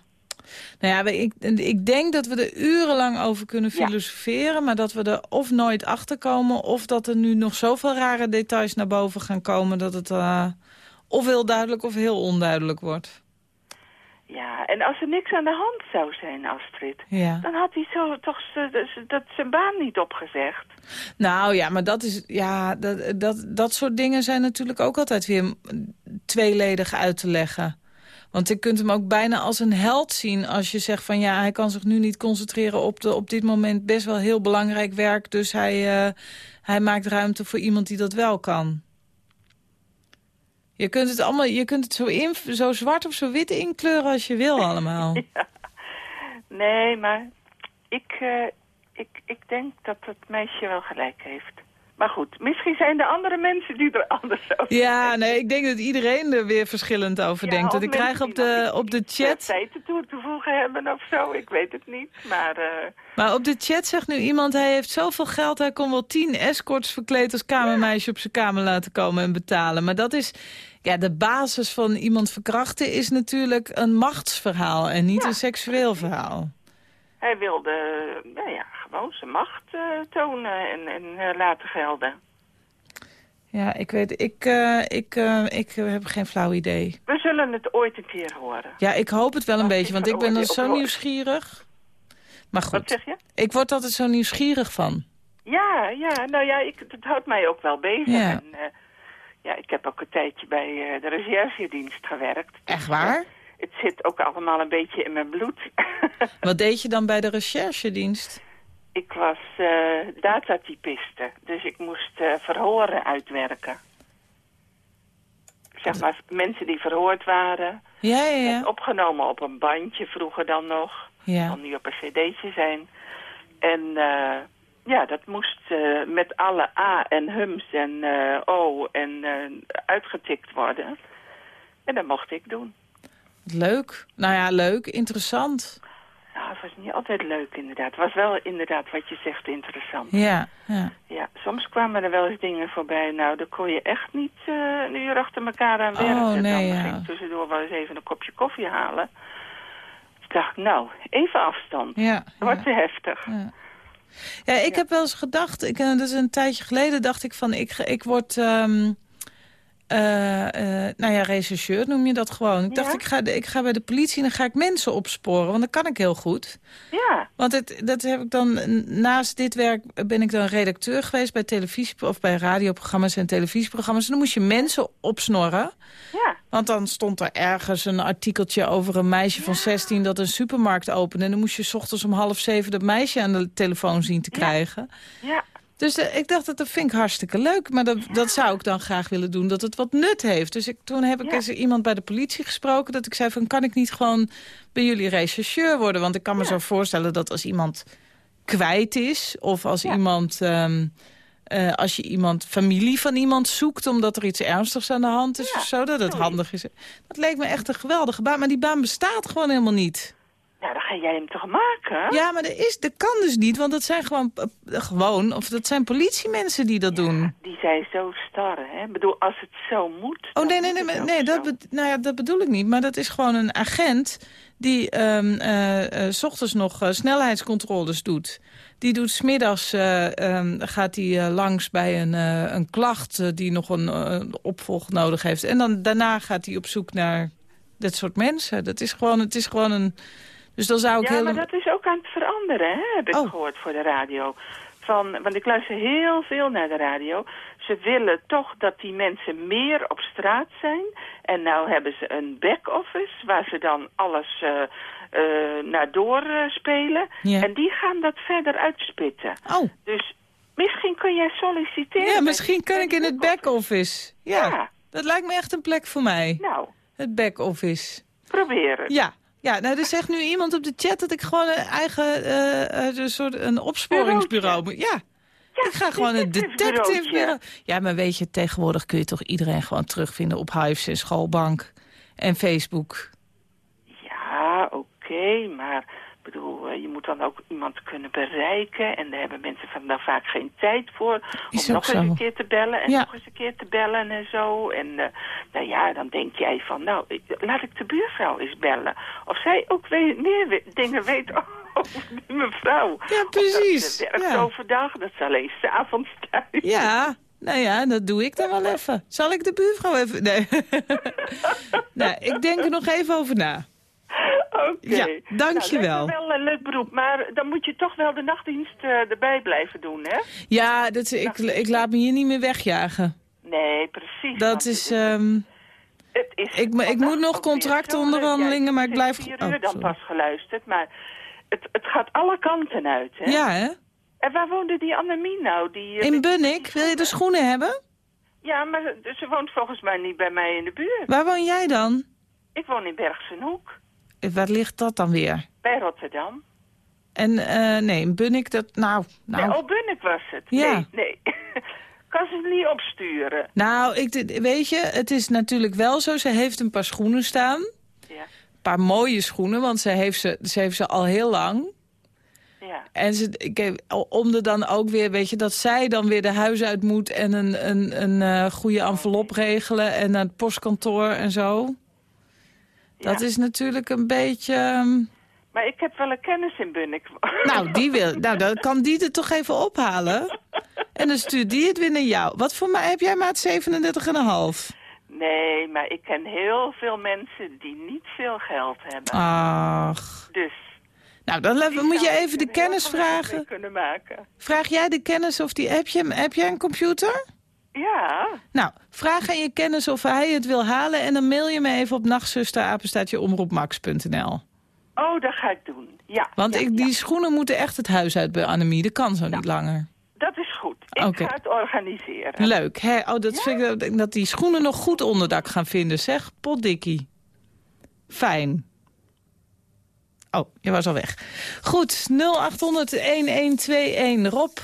Nou ja, ik, ik denk dat we er urenlang over kunnen Ja. filosoferen... maar dat we er of nooit achter komen... of dat er nu nog zoveel rare details naar boven gaan komen... dat het eh, of heel duidelijk of heel onduidelijk wordt. Ja, en als er niks aan de hand zou zijn, Astrid... Ja. dan had hij zo toch dat zijn baan niet opgezegd. Nou ja, maar dat, is, ja, dat, dat, dat soort dingen zijn natuurlijk ook altijd weer tweeledig uit te leggen. Want je kunt hem ook bijna als een held zien als je zegt van ja, hij kan zich nu niet concentreren op, de, op dit moment best wel heel belangrijk werk. Dus hij, eh, hij maakt ruimte voor iemand die dat wel kan. Je kunt het allemaal, je kunt het zo, in, zo zwart of zo wit inkleuren als je wil allemaal. Nee, maar ik, eh, ik, ik denk dat het meisje wel gelijk heeft. Maar goed, misschien zijn er andere mensen die er anders over Ja, nee, ik denk dat iedereen er weer verschillend over Ja, denkt. Want ik krijg op de, op de chat... feiten toe te voegen hebben of zo, ik weet het niet. Maar eh, Maar op de chat zegt nu iemand, hij heeft zoveel geld... hij kon wel tien escorts verkleed als kamermeisje op zijn kamer laten komen en betalen. Maar dat is, ja, de basis van iemand verkrachten is natuurlijk een machtsverhaal... en niet Ja. een seksueel verhaal. Hij wilde nou ja, gewoon zijn macht eh, tonen en, en eh, laten gelden. Ja, ik weet, ik, ik, ik heb geen flauw idee. We zullen het ooit een keer horen. Ja, ik hoop het wel een beetje, want ik ben veroordeeld zo nieuwsgierig. Maar Wat goed, zeg je? ik word altijd zo nieuwsgierig van. Ja, ja, nou ja, ik, het houdt mij ook wel bezig. Ja. En, ja, ik heb ook een tijdje bij de recherchedienst gewerkt. Echt waar? Het zit ook allemaal een beetje in mijn bloed. Wat deed je dan bij de recherchedienst? ik was eh datatypiste, dus ik moest eh, verhoren uitwerken. Zeg maar, mensen die verhoord waren, Ja, ja, ja. opgenomen op een bandje vroeger dan nog. ja. kan nu op een cd'tje zijn. En eh, ja, dat moest met alle A en hums en eh, O en uitgetikt worden. En dat mocht ik doen. Leuk. Nou ja, leuk. Interessant. Nou, het was niet altijd leuk inderdaad. Het was wel inderdaad wat je zegt interessant. Ja, ja. Ja, soms kwamen er wel eens dingen voorbij. Nou, daar kon je echt niet eh, een uur achter elkaar aan Oh, werken. nee, Dan ja. ging ik tussendoor wel eens even een kopje koffie halen. Ik dacht, nou, even afstand. Ja, wordt ja. te heftig. Ja. Ja, ik heb wel eens gedacht, ik, eh, dat is een tijdje geleden, dacht ik van, ik, ik word, ehm, eh, eh, nou ja, rechercheur noem je dat gewoon. Ik dacht, ik ga, ik ga bij de politie en dan ga ik mensen opsporen, want dat kan ik heel goed. Ja, Want het, dat heb ik dan, naast dit werk ben ik dan redacteur geweest bij televisie, of bij radioprogramma's en televisieprogramma's. En dan moest je mensen opsnorren. ja. Want dan stond er ergens een artikeltje over een meisje van 16 dat een supermarkt opende. En dan moest je 's ochtends om half zeven dat meisje aan de telefoon zien te Ja. krijgen. Ja, Dus eh, ik dacht, dat dat vind ik hartstikke leuk. Maar dat, dat zou ik dan graag willen doen, dat het wat nut heeft. Dus ik, toen heb ik Ja. eens iemand bij de politie gesproken. Dat ik zei van, kan ik niet gewoon bij jullie rechercheur worden? Want ik kan me Ja. zo voorstellen dat als iemand kwijt is... of als iemand... ehm, eh, als je iemand, familie van iemand zoekt omdat er iets ernstigs aan de hand is of zo, dat het handig is. Dat leek me echt een geweldige baan, maar die baan bestaat gewoon helemaal niet. Nou dan ga jij hem toch maken? Ja, maar dat, is, dat kan dus niet, want dat zijn gewoon, eh, gewoon of dat zijn politiemensen die dat doen. Die zijn zo star, hè? Ik bedoel, als het zo moet... Oh nee, nee, nee, nee, dat, be- nou ja, dat bedoel ik niet. Maar dat is gewoon een agent die ehm eh, eh, s ochtends nog snelheidscontroles doet. Die doet smiddags, eh ehm, gaat hij langs bij een, een klacht die nog een opvolg nodig heeft. En dan daarna gaat hij op zoek naar dat soort mensen. Dat is gewoon, het is gewoon een... Dus dan zou ik Ja, heel... maar dat is ook aan het veranderen, hè? Heb ik Oh. gehoord voor de radio. Van, want ik luister heel veel naar de radio. Ze willen toch dat die mensen meer op straat zijn. En nou hebben ze een back-office waar ze dan alles eh eh naar door eh, spelen. Ja. En die gaan dat verder uitspitten. Oh, Dus misschien kun jij solliciteren. ja, misschien kan ik in het back-office. Ja, Ja. dat lijkt me echt een plek voor mij. Nou, Het back-office. probeer het. Ja, ja nou, er zegt nu iemand op de chat dat ik gewoon een eigen eh, eh, een soort een opsporingsbureau moet. Ja. ik ga gewoon een detective bureau. Ja, maar weet je, tegenwoordig kun je toch iedereen gewoon terugvinden op Hives en Schoolbank en Facebook. Ja, oké, maar Ik bedoel, je moet dan ook iemand kunnen bereiken. En daar hebben mensen van dan vaak geen tijd voor. Is om nog eens een keer te bellen en Ja. nog eens een keer te bellen en zo. En eh, nou ja, dan denk jij van, nou, ik- laat ik de buurvrouw eens bellen. Of zij ook weet, meer we- dingen weet over die mevrouw. Ja, precies, Dat ze werkt ja. overdag, dat ze alleen s'avonds thuis. Ja, nou ja, dat doe ik dan wel even. Zal ik de buurvrouw even... Nee. nou, ik denk er nog even over na. Oké. Ja, dankjewel. Nou, lijkt me wel een leuk beroep, maar dan moet je toch wel de nachtdienst eh, erbij blijven doen, hè? Ja, dat, ik, ik laat me hier niet meer wegjagen. Nee, precies. Dat is... ehm, het is ik ik moet nog contractonderhandelingen, maar ik blijf- vier oh, uur dan pas geluisterd, maar het, het gaat alle kanten uit, hè? ja, hè? En waar woonde die Annemie nou? Die, eh, In Bunnik, wil je de schoenen hebben? Ja, maar ze- woont volgens mij niet bij mij in de buurt. Waar woon jij dan? Ik woon in Bergsenhoek, Waar ligt dat dan weer? bij Rotterdam. En eh, nee, Bunnik, dat... Nou, nou... Ja, oh, Bunnik was het. Ja. Nee, nee. kan ze niet opsturen. Nou, ik, weet je, het is natuurlijk wel zo. Ze heeft een paar schoenen staan. Ja, Een paar mooie schoenen, want ze heeft ze, ze, heeft ze al heel lang. ja. En ze, ik, heb- om er dan ook weer, weet je, dat zij dan weer de huis uit moet... en een, een, een eh, goede envelop regelen en naar het postkantoor en zo. Dat is natuurlijk een beetje... ehm, Maar ik heb wel een kennis in Bunnik. Nou, die wil, nou, dan kan die het toch even ophalen. En dan stuurt die het weer naar jou. Wat voor mij heb jij maat 37,5? Nee, maar ik ken heel veel mensen die niet veel geld hebben. Ach. Dus... Nou, dan die moet je even de kennis vragen. kunnen maken. Vraag jij de kennis of die... Heb, je, heb jij een computer? Ja, Nou, vraag aan je kennis of hij het wil halen... en dan mail je me even op nachtzuster-omroepmax.nl. oh, dat ga ik doen. Ja, Want ja, ik, die ja. schoenen moeten echt het huis uit bij Annemie. Dat kan zo niet langer. dat is goed. Ik ga het organiseren. Leuk, hè? Oh, dat vind ik, dat- dat die schoenen nog goed onderdak gaan vinden, zeg. Potdikkie. Fijn. Oh, je was al weg. Goed, 0800-1121. Rob.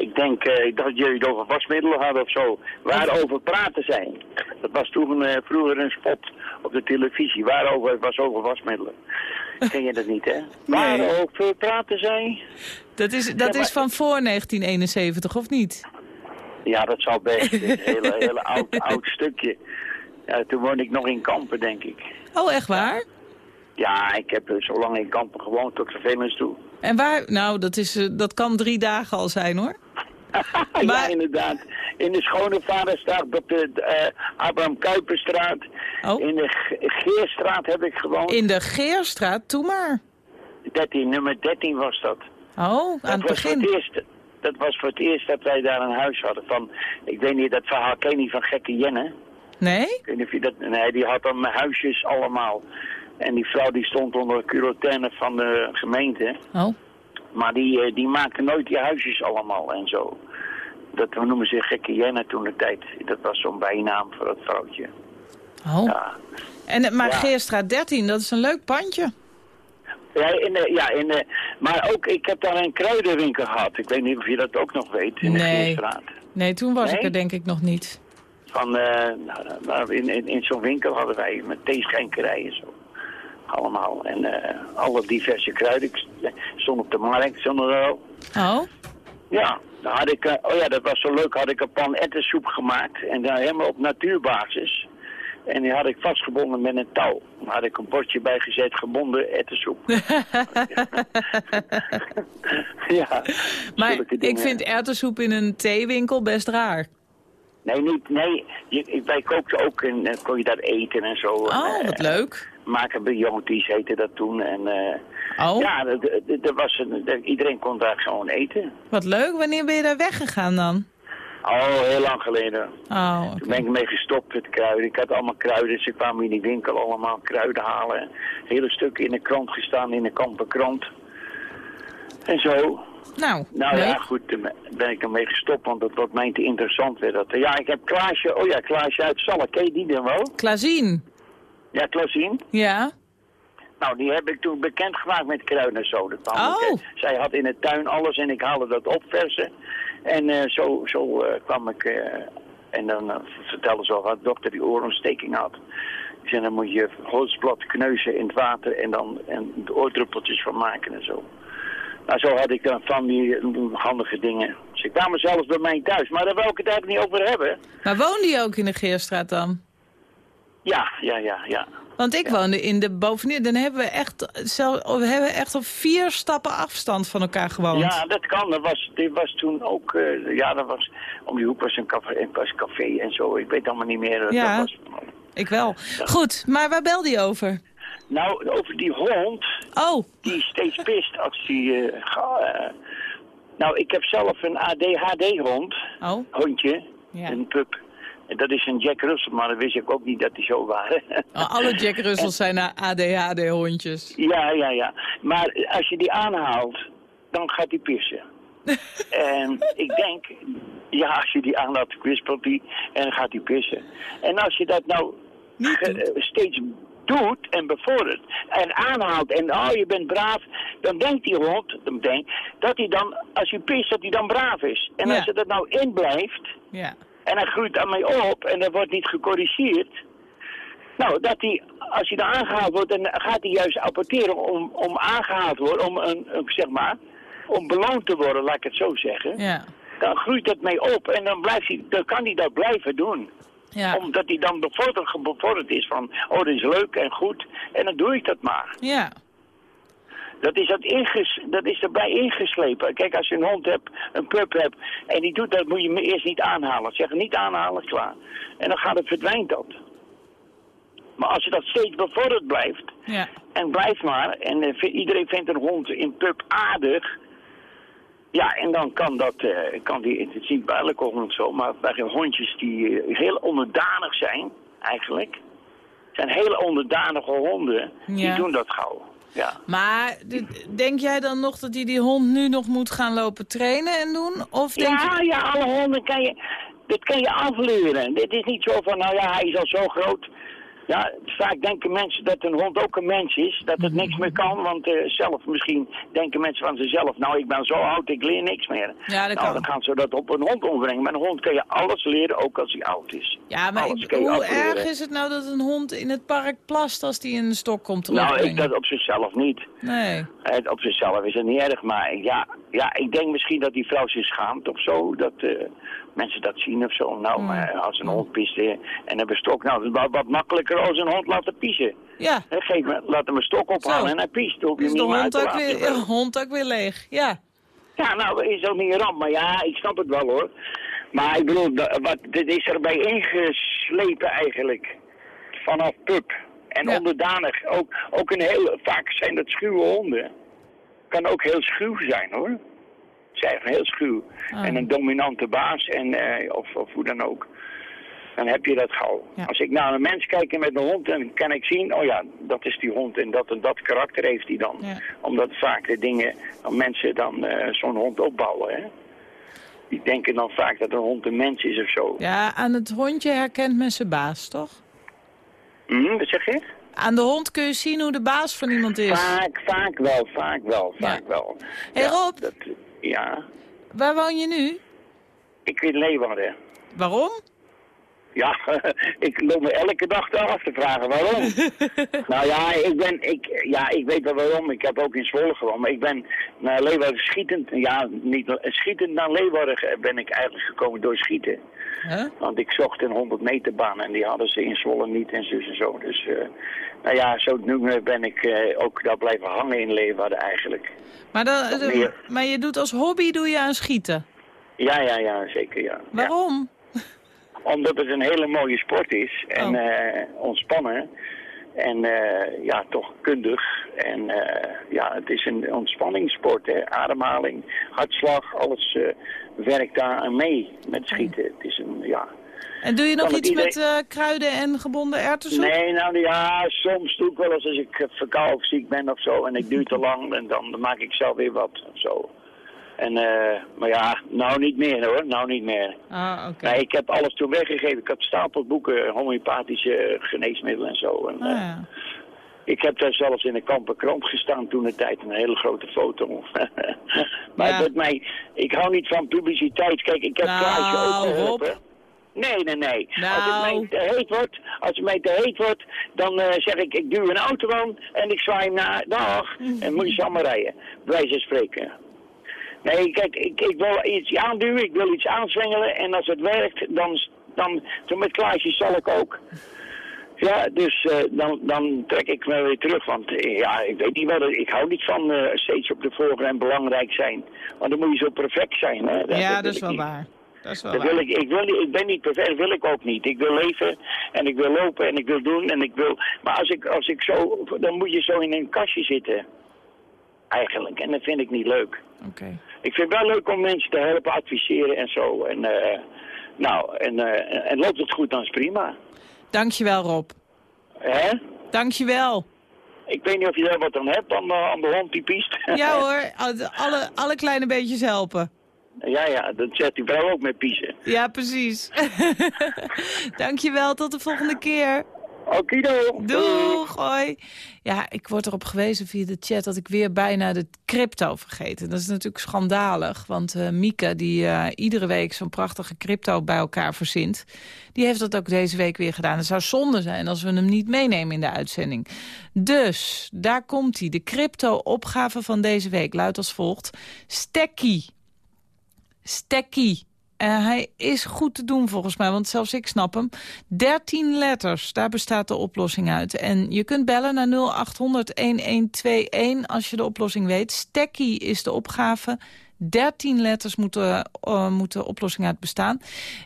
Ik denk eh, dat jullie het over wasmiddelen hadden of zo. Waarover praten zijn. Dat was toen eh, vroeger een spot op de televisie. Waarover het was over wasmiddelen. Ken je dat niet, hè? Waarover praten zij? Dat is, dat is van voor 1971, of niet? Ja, dat zou best. Een hele, hele oud, oud stukje. Ja, toen woonde ik nog in Kampen, denk ik. Oh, echt waar? Ja, ik heb zo lang in Kampen gewoond tot vervelens toe. En waar? Nou, dat, is, eh, dat kan drie dagen al zijn, hoor. Ja, Maar- inderdaad. In de Schone Vaderstraat, op de eh, Abraham Kuiperstraat. Oh. In de Geerstraat heb ik gewoond. In de Geerstraat, toe maar. 13, nummer 13 was dat. Oh, aan dat het Voor het begin. eerst, dat was voor het eerst dat wij daar een huis hadden. Van, ik weet niet, dat verhaal ken je niet van gekke Jenne. Nee? Ik weet niet of je dat, nee, die had dan huisjes allemaal. En die vrouw die stond onder de curatelle van de gemeente. Oh, Maar die, eh, die maakte nooit die huisjes allemaal en zo. Dat we noemen ze gekke Jenne toen de tijd. Dat was zo'n bijnaam voor dat vrouwtje. oh. Ja. En, eh, maar Ja. Geerstraat 13, dat is een leuk pandje. Ja, in de, ja in de, maar ook, ik heb daar een kruidenwinkel gehad. Ik weet niet of je dat ook nog weet, in de Nee. Geerstraat. Nee, toen was ik er denk ik nog niet. Van, eh, nou, nou, in, in, in zo'n winkel hadden wij met theeschenkerij en zo. Allemaal. En eh, alle diverse kruiden stonden op de markt, stonden er ook. Oh, Ja, dan had ik, eh, oh ja, dat was zo leuk, had ik een pan ettensoep gemaakt. En dan helemaal op natuurbasis. En die had ik vastgebonden met een touw. Daar had ik een bordje bij gezet, gebonden ettensoep. ja, maar ik vind erwtensoep in een theewinkel best raar. Nee, niet, nee. Je, wij kookten ook en eh, kon je dat eten en zo. Oh, wat leuk. Maken bouillonties heette dat toen. En eh, Oh, ja, dat- was een, iedereen kon daar gewoon eten. wat leuk. Wanneer ben je daar weggegaan dan? Oh, heel lang geleden. Oh. Toen ben ik mee gestopt met kruiden. Ik had allemaal kruiden. Ze kwamen in die winkel allemaal kruiden halen. Hele stukken in de krant gestaan, in de kampenkrant. En zo. Nou, Nou leuk. ja, goed, ben ik ermee gestopt, want dat wordt mij te interessant weer. Dat, ja, ik heb Klaasje, oh ja, Klaasje uit Zalk, ken je die dan wel? Klazien. Ja, Klaasien. Ja? Nou, die heb ik toen bekendgemaakt met kruiden en zo. Dat kwam Oh. zij had in de tuin alles en ik haalde dat op versen. En eh, zo, zo eh, kwam ik, eh, en dan vertelde ze al dat de dokter die oorontsteking had. Ik zei, dan moet je holsblad kneuzen in het water en dan en de oordruppeltjes van maken en zo. Nou, zo had ik dan van die handige dingen. Dus ik kwam zelfs bij mij thuis, maar daar wil ik het eigenlijk niet over hebben. Maar woonde je ook in de Geerstraat dan? Ja, ja, ja, ja. Want ik woonde in de bovenin. Dan hebben we echt, zelf, we hebben echt op vier stappen afstand van elkaar gewoond. Ja, dat kan. Dat was, dit was toen ook, eh, ja, dat was, om die hoek was een café, was café en zo. Ik weet allemaal niet meer. Ja. Dat was, Ik wel. Goed, maar waar belde je over? nou, over die hond, Oh, die steeds pist als die... eh, eh, nou, ik heb zelf een ADHD-hond, oh, hondje, ja. een pup. En dat is een Jack Russell, maar dat wist ik ook niet dat die zo waren. Oh, alle Jack Russells zijn ADHD-hondjes. Ja, ja, ja. Maar als je die aanhaalt, dan gaat hij pissen. en ik denk, ja, als je die aanhaalt, kwispelt hij en dan gaat hij pissen. En als je dat nou ge- eh, steeds doet en bevordert en aanhaalt en oh, je bent braaf, dan denkt die hond, dan denk, dat hij dan, als hij pist, dat hij dan braaf is. En Ja. als er dat nou in blijft, Ja. En hij groeit daarmee op en dat wordt niet gecorrigeerd. Nou, dat hij, als hij dan aangehaald wordt, dan gaat hij juist apporteren om, om aangehaald te worden, om, een, zeg maar, om beloond te worden, laat ik het zo zeggen. Ja. Dan groeit dat mee op en dan, blijft hij, dan kan hij dat blijven doen. Ja. Omdat hij dan bevorderd, bevorderd is van, oh, dat is leuk en goed, en dan doe ik dat maar. Ja. Dat is, dat inges, dat is erbij ingeslepen. Kijk, als je een hond hebt, een pup hebt, en die doet dat, moet je hem eerst niet aanhalen. Zeggen niet aanhalen, klaar. En dan gaat het, verdwijnt dat. Maar als je dat steeds bevorderd blijft, Ja. en blijft maar, en eh, iedereen vindt een hond in pup aardig, ja, en dan kan dat, eh, kan die, hond zo, maar bij hondjes die eh, heel onderdanig zijn, eigenlijk, zijn hele onderdanige honden, Ja. die doen dat gauw. Ja. Maar denk jij dan nog dat hij die hond nu nog moet gaan lopen trainen en doen? Of denk je... Ja, ja, alle honden kan je, dit kan je afleren. Dit is niet zo van, nou ja, hij is al zo groot. Ja, vaak denken mensen dat een hond ook een mens is, dat het niks meer kan, want eh, zelf misschien denken mensen van zichzelf, nou ik ben zo oud, ik leer niks meer. Ja, dat nou, kan. dan gaan ze dat op een hond ombrengen. Met een hond kan je alles leren, ook als hij oud is. Ja, maar ik- hoe erg is het nou dat een hond in het park plast als die in een stok komt Nou, terugbrengen? ik dat op zichzelf niet. Nee. Het op zichzelf is het niet erg, maar ja, ja, ik denk misschien dat die vrouw zich schaamt of zo. Dat eh, mensen dat zien of zo. Nou, Hmm. maar als een hond pist eh, en hebben stok, nou, dat is wat, wat makkelijker als een hond laten piezen. Ja, Hè, geef me, laat hem een stok ophalen Zo. en hij piest. Dan hoef je is hem de niet hond ook, weer, de hond ook weer leeg. Ja. Ja, nou, is ook niet een ramp, maar ja, ik snap het wel hoor. Maar ik bedoel, wat, dit is erbij ingeslepen eigenlijk. Vanaf pup. En Ja. onderdanig. Ook, ook een heel, vaak zijn dat schuwe honden. Kan ook heel schuw zijn hoor. Zijn heel schuw. Ah. En een dominante baas en, eh, of, of hoe dan ook. Dan heb je dat gauw. Ja. Als ik naar een mens kijk met een hond, dan kan ik zien, oh ja, dat is die hond en dat en dat karakter heeft hij dan. Ja. Omdat vaak de dingen, dan mensen dan eh, zo'n hond opbouwen. Hè? Die denken dan vaak dat een hond een mens is of zo. ja, aan het hondje herkent men zijn baas, toch? Hm, wat zeg je? Aan de hond kun je zien hoe de baas van iemand is. Vaak, vaak wel, vaak wel, Ja. vaak wel. Hey, Ja, Rob. Dat, ja, Waar woon je nu? ik weet Leeuwarden. Waarom? Ja, ik loop me elke dag daar af te vragen waarom. nou ja, ik ben, ik, ja, ik weet wel waarom. Ik heb ook in Zwolle gewoond, maar ik ben naar Leeuwarden schietend, ja, niet schietend naar Leeuwarden ben ik eigenlijk gekomen door schieten. Huh? Want ik zocht een 100 meter baan en die hadden ze in Zwolle niet en zus en zo. Dus, eh, nou ja, zodoende ben ik eh, ook daar blijven hangen in Leeuwarden eigenlijk. Maar, dan, meer. maar je doet als hobby doe je aan schieten. Ja, ja, ja, zeker ja. Ja. Waarom? Omdat het een hele mooie sport is en Oh. eh, ontspannen. En eh, ja, toch kundig. En eh, ja, het is een ontspanningssport. Hè. Ademhaling, hartslag, alles eh, werkt daar aan mee met schieten. Het is een, ja... En doe je nog iets met eh, kruiden en gebonden erwtensoep? Nee, nou ja, soms doe ik wel eens als ik eh, verkouden of ziek ben of zo. En ik duur te lang en dan maak ik zelf weer wat of zo. En, eh, maar ja, nou niet meer hoor, nou niet meer. Ah, oké. Nee, ik heb alles toen weggegeven. Ik had stapels boeken, homeopathische geneesmiddelen en zo. En, Ah, ja. Ik heb daar zelfs in de Kamperkrant gestaan toen de tijd, een hele grote foto. maar Ja. met mij, ik hou niet van publiciteit. Kijk, ik heb Nou, Klaasje ook geholpen. Nee, nee, nee. Als Nou. het mij te heet wordt, als het mij te heet wordt, dan eh, zeg ik, ik duw een auto aan en ik zwaai hem naar dag. En moet je samen rijden. Bij wijze van spreken. Nee, kijk, ik, ik wil iets aanduwen, ik wil iets aanzwengelen en als het werkt, dan, dan, dan met Klaasje zal ik ook. Ja, dus eh, dan, dan trek ik me weer terug, want eh, ja, ik weet niet wat, ik hou niet van steeds op de voorgrond belangrijk zijn. Want dan moet je zo perfect zijn. Hè? ja, dat is wel niet. waar. Dat is wel Dat wil ik, ik, wil niet, ik ben niet perfect, dat wil ik ook niet. Ik wil leven en ik wil lopen en ik wil doen en ik wil... Maar als ik, als ik zo, dan moet je zo in een kastje zitten. Eigenlijk, en dat vind ik niet leuk. Oké. Ik vind het wel leuk om mensen te helpen, adviseren en zo. En, eh, nou, en, eh, en loopt het goed, dan is prima. Dankjewel, Rob. Hè? Dankjewel. Ik weet niet of je daar wat aan hebt, aan de, aan de hond die piest. Ja hoor, alle, alle kleine beetjes helpen. Ja, ja, dat zet die vrouw ook met piezen. Ja, precies. Dankjewel, tot de volgende keer. Okido. Doeg, hoi. Ja, ik word erop gewezen via de chat dat ik weer bijna de crypto vergeet. En dat is natuurlijk schandalig, want eh Mieke, die eh, iedere week zo'n prachtige crypto bij elkaar verzint... die heeft dat ook deze week weer gedaan. Het zou zonde zijn als we hem niet meenemen in de uitzending. Dus, daar komt hij. De crypto-opgave van deze week luidt als volgt. Stekkie. Stekkie. Eh, hij is goed te doen volgens mij, want zelfs ik snap hem. 13 letters, daar bestaat de oplossing uit. En je kunt bellen naar 0800-1121 als je de oplossing weet. Stekkie is de opgave. 13 letters moeten, uh, de oplossing uit bestaan.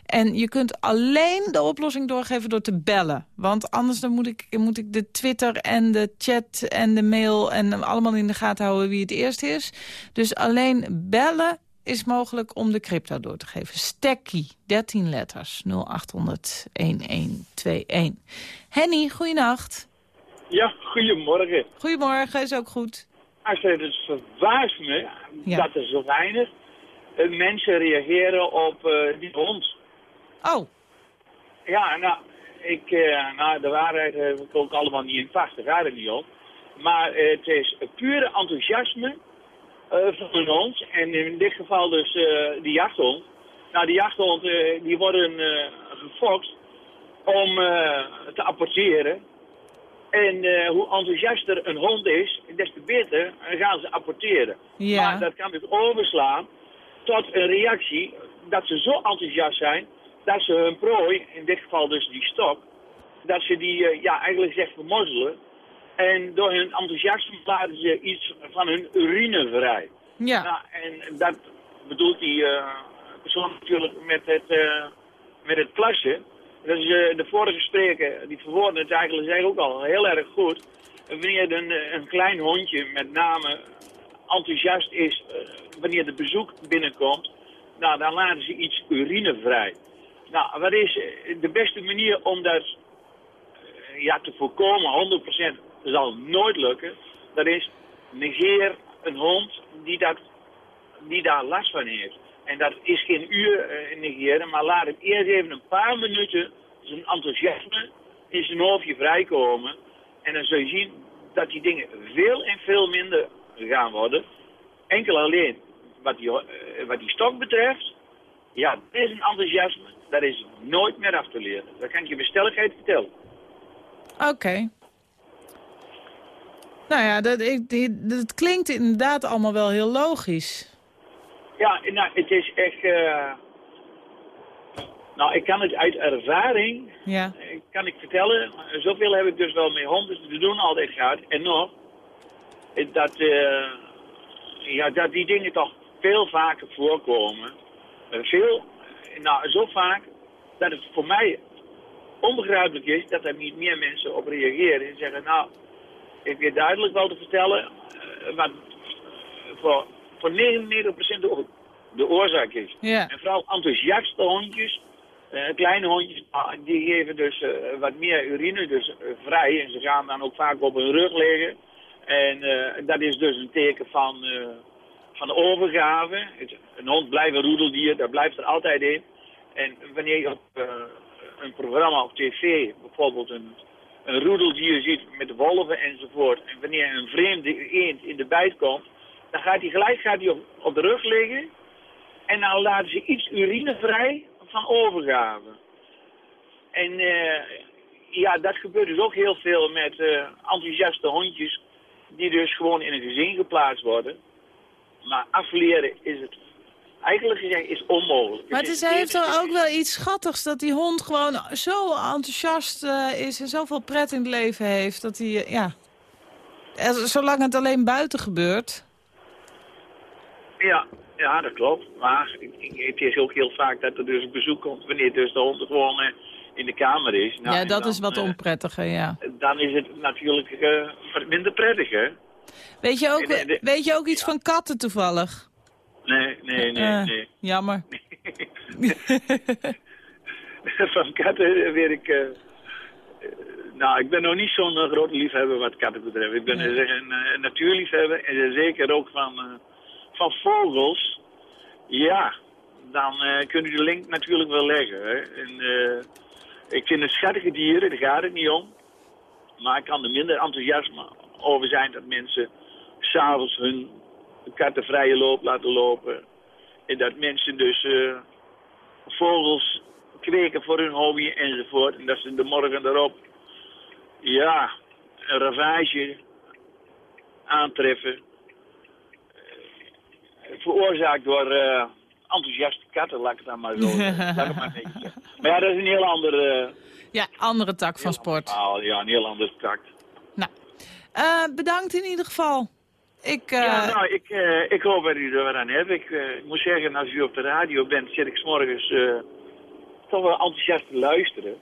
En je kunt alleen de oplossing doorgeven door te bellen. Want anders dan moet, ik, moet ik de Twitter en de chat en de mail... en allemaal in de gaten houden wie het eerst is. Dus alleen bellen is mogelijk om de crypto door te geven. Stekkie, 13 letters, 0800 1121. Henny, goeienacht. Ja, goedemorgen. Goedemorgen, is ook goed. Astrid, het verbaast me Ja. dat er zo weinig eh, mensen reageren op eh, die hond. Oh, Ja, nou, ik, eh, nou, de waarheid heb ik ook allemaal niet in vast, daar gaat het niet om. Maar het is pure enthousiasme van een hond. En in dit geval dus eh die jachthond. Nou, die jachthond, eh, die worden eh gefokt om eh, te apporteren. En eh, hoe enthousiaster een hond is, des te beter gaan ze apporteren. Ja. Maar dat kan dus overslaan tot een reactie dat ze zo enthousiast zijn dat ze hun prooi, in dit geval dus die stok, dat ze die eh, ja, eigenlijk zegt vermozzelen. En door hun enthousiasme laten ze iets van hun urine vrij. ja. Nou, en dat bedoelt die eh, persoon natuurlijk met het, eh, met het plassen. Dat is eh, de vorige spreker, die verwoordde het eigenlijk, zei ook al heel erg goed. Wanneer een, een klein hondje met name enthousiast is, wanneer de bezoek binnenkomt, nou, dan laten ze iets urine vrij. Nou, wat is de beste manier om dat ja, te voorkomen? 100% zal nooit lukken. Dat is negeer een hond die, dat, die daar last van heeft. En dat is geen uur eh, negeren, maar laat hem eerst even een paar minuten zijn enthousiasme in zijn hoofdje vrijkomen. En dan zul je zien dat die dingen veel en veel minder gaan worden. Enkel alleen wat die, eh, wat die stok betreft, ja, dat is een enthousiasme, dat is nooit meer af te leren. Dat kan ik je met stelligheid vertellen. Oké. Nou ja, dat, ik, die- dat klinkt inderdaad allemaal wel heel logisch. Ja, nou, het is echt... eh, nou, ik kan het uit ervaring, Ja. eh, kan ik vertellen. Zoveel heb ik dus wel met honden te doen altijd gehad. En nog, eh, dat, ja, dat die dingen toch veel vaker voorkomen. Veel, nou, zo vaak dat het voor mij onbegrijpelijk is dat er niet meer mensen op reageren. En zeggen, nou, ik weet duidelijk wel te vertellen eh, wat voor, voor 99% de, de oorzaak is. Ja. En vooral enthousiaste hondjes, eh, kleine hondjes, ah, die geven dus eh, wat meer urine dus, vrij. En ze gaan dan ook vaak op hun rug liggen. En dat is dus een teken van, van overgave. Een hond blijft een roedeldier, daar blijft er altijd in. En wanneer je op een programma op tv bijvoorbeeld een, een roedeldier ziet met wolven enzovoort. En wanneer een vreemde eend in de bijt komt, dan gaat hij gelijk gaat hij op, op de rug liggen. En dan laten ze iets urine vrij van overgave. En eh, ja, dat gebeurt dus ook heel veel met eh, enthousiaste hondjes die dus gewoon in een gezin geplaatst worden. Maar afleren is het eigenlijk gezegd is onmogelijk. Maar het is, hij heeft toch ook wel iets schattigs dat die hond gewoon zo enthousiast eh, is en zoveel pret in het leven heeft. Dat hij, eh, ja, zolang het alleen buiten gebeurt. Ja, ja, dat klopt. Maar het is ook heel vaak dat er dus een bezoek komt wanneer dus de hond gewoon eh, in de kamer is. Nou, ja, dat dan, is wat onprettiger, ja. Dan is het natuurlijk minder prettig, hè? Weet je ook, weet je ook iets van katten toevallig? Nee, nee, nee, Eh, nee. Jammer. Van katten weet ik... eh, eh, nou, ik ben nog niet zo'n eh, grote liefhebber wat katten betreft. Ik ben Nee. een, eh, een natuurliefhebber en zeker ook van, eh, van vogels. Ja, dan eh kun je de link natuurlijk wel leggen. Hè. En, eh, ik vind het schattige dieren, daar gaat het niet om. Maar ik kan er minder enthousiasme over zijn dat mensen s'avonds hun katten vrije loop laten lopen. En dat mensen dus eh, vogels kweken voor hun hobby enzovoort. En dat ze de morgen erop, ja, een ravage aantreffen. Eh, veroorzaakt door eh, enthousiaste katten, laat ik het dan maar zo zeggen. Laat ik het maar zeggen. Maar ja, dat is een heel andere... Ja, andere tak van sport. ja, een heel ander takt. Nou, bedankt in ieder geval. Ik, eh, Ja, nou, ik, eh, ik hoop dat u er wat aan hebt. Ik, eh, ik moet zeggen, als u op de radio bent, zit ik 's morgens eh, toch wel enthousiast te luisteren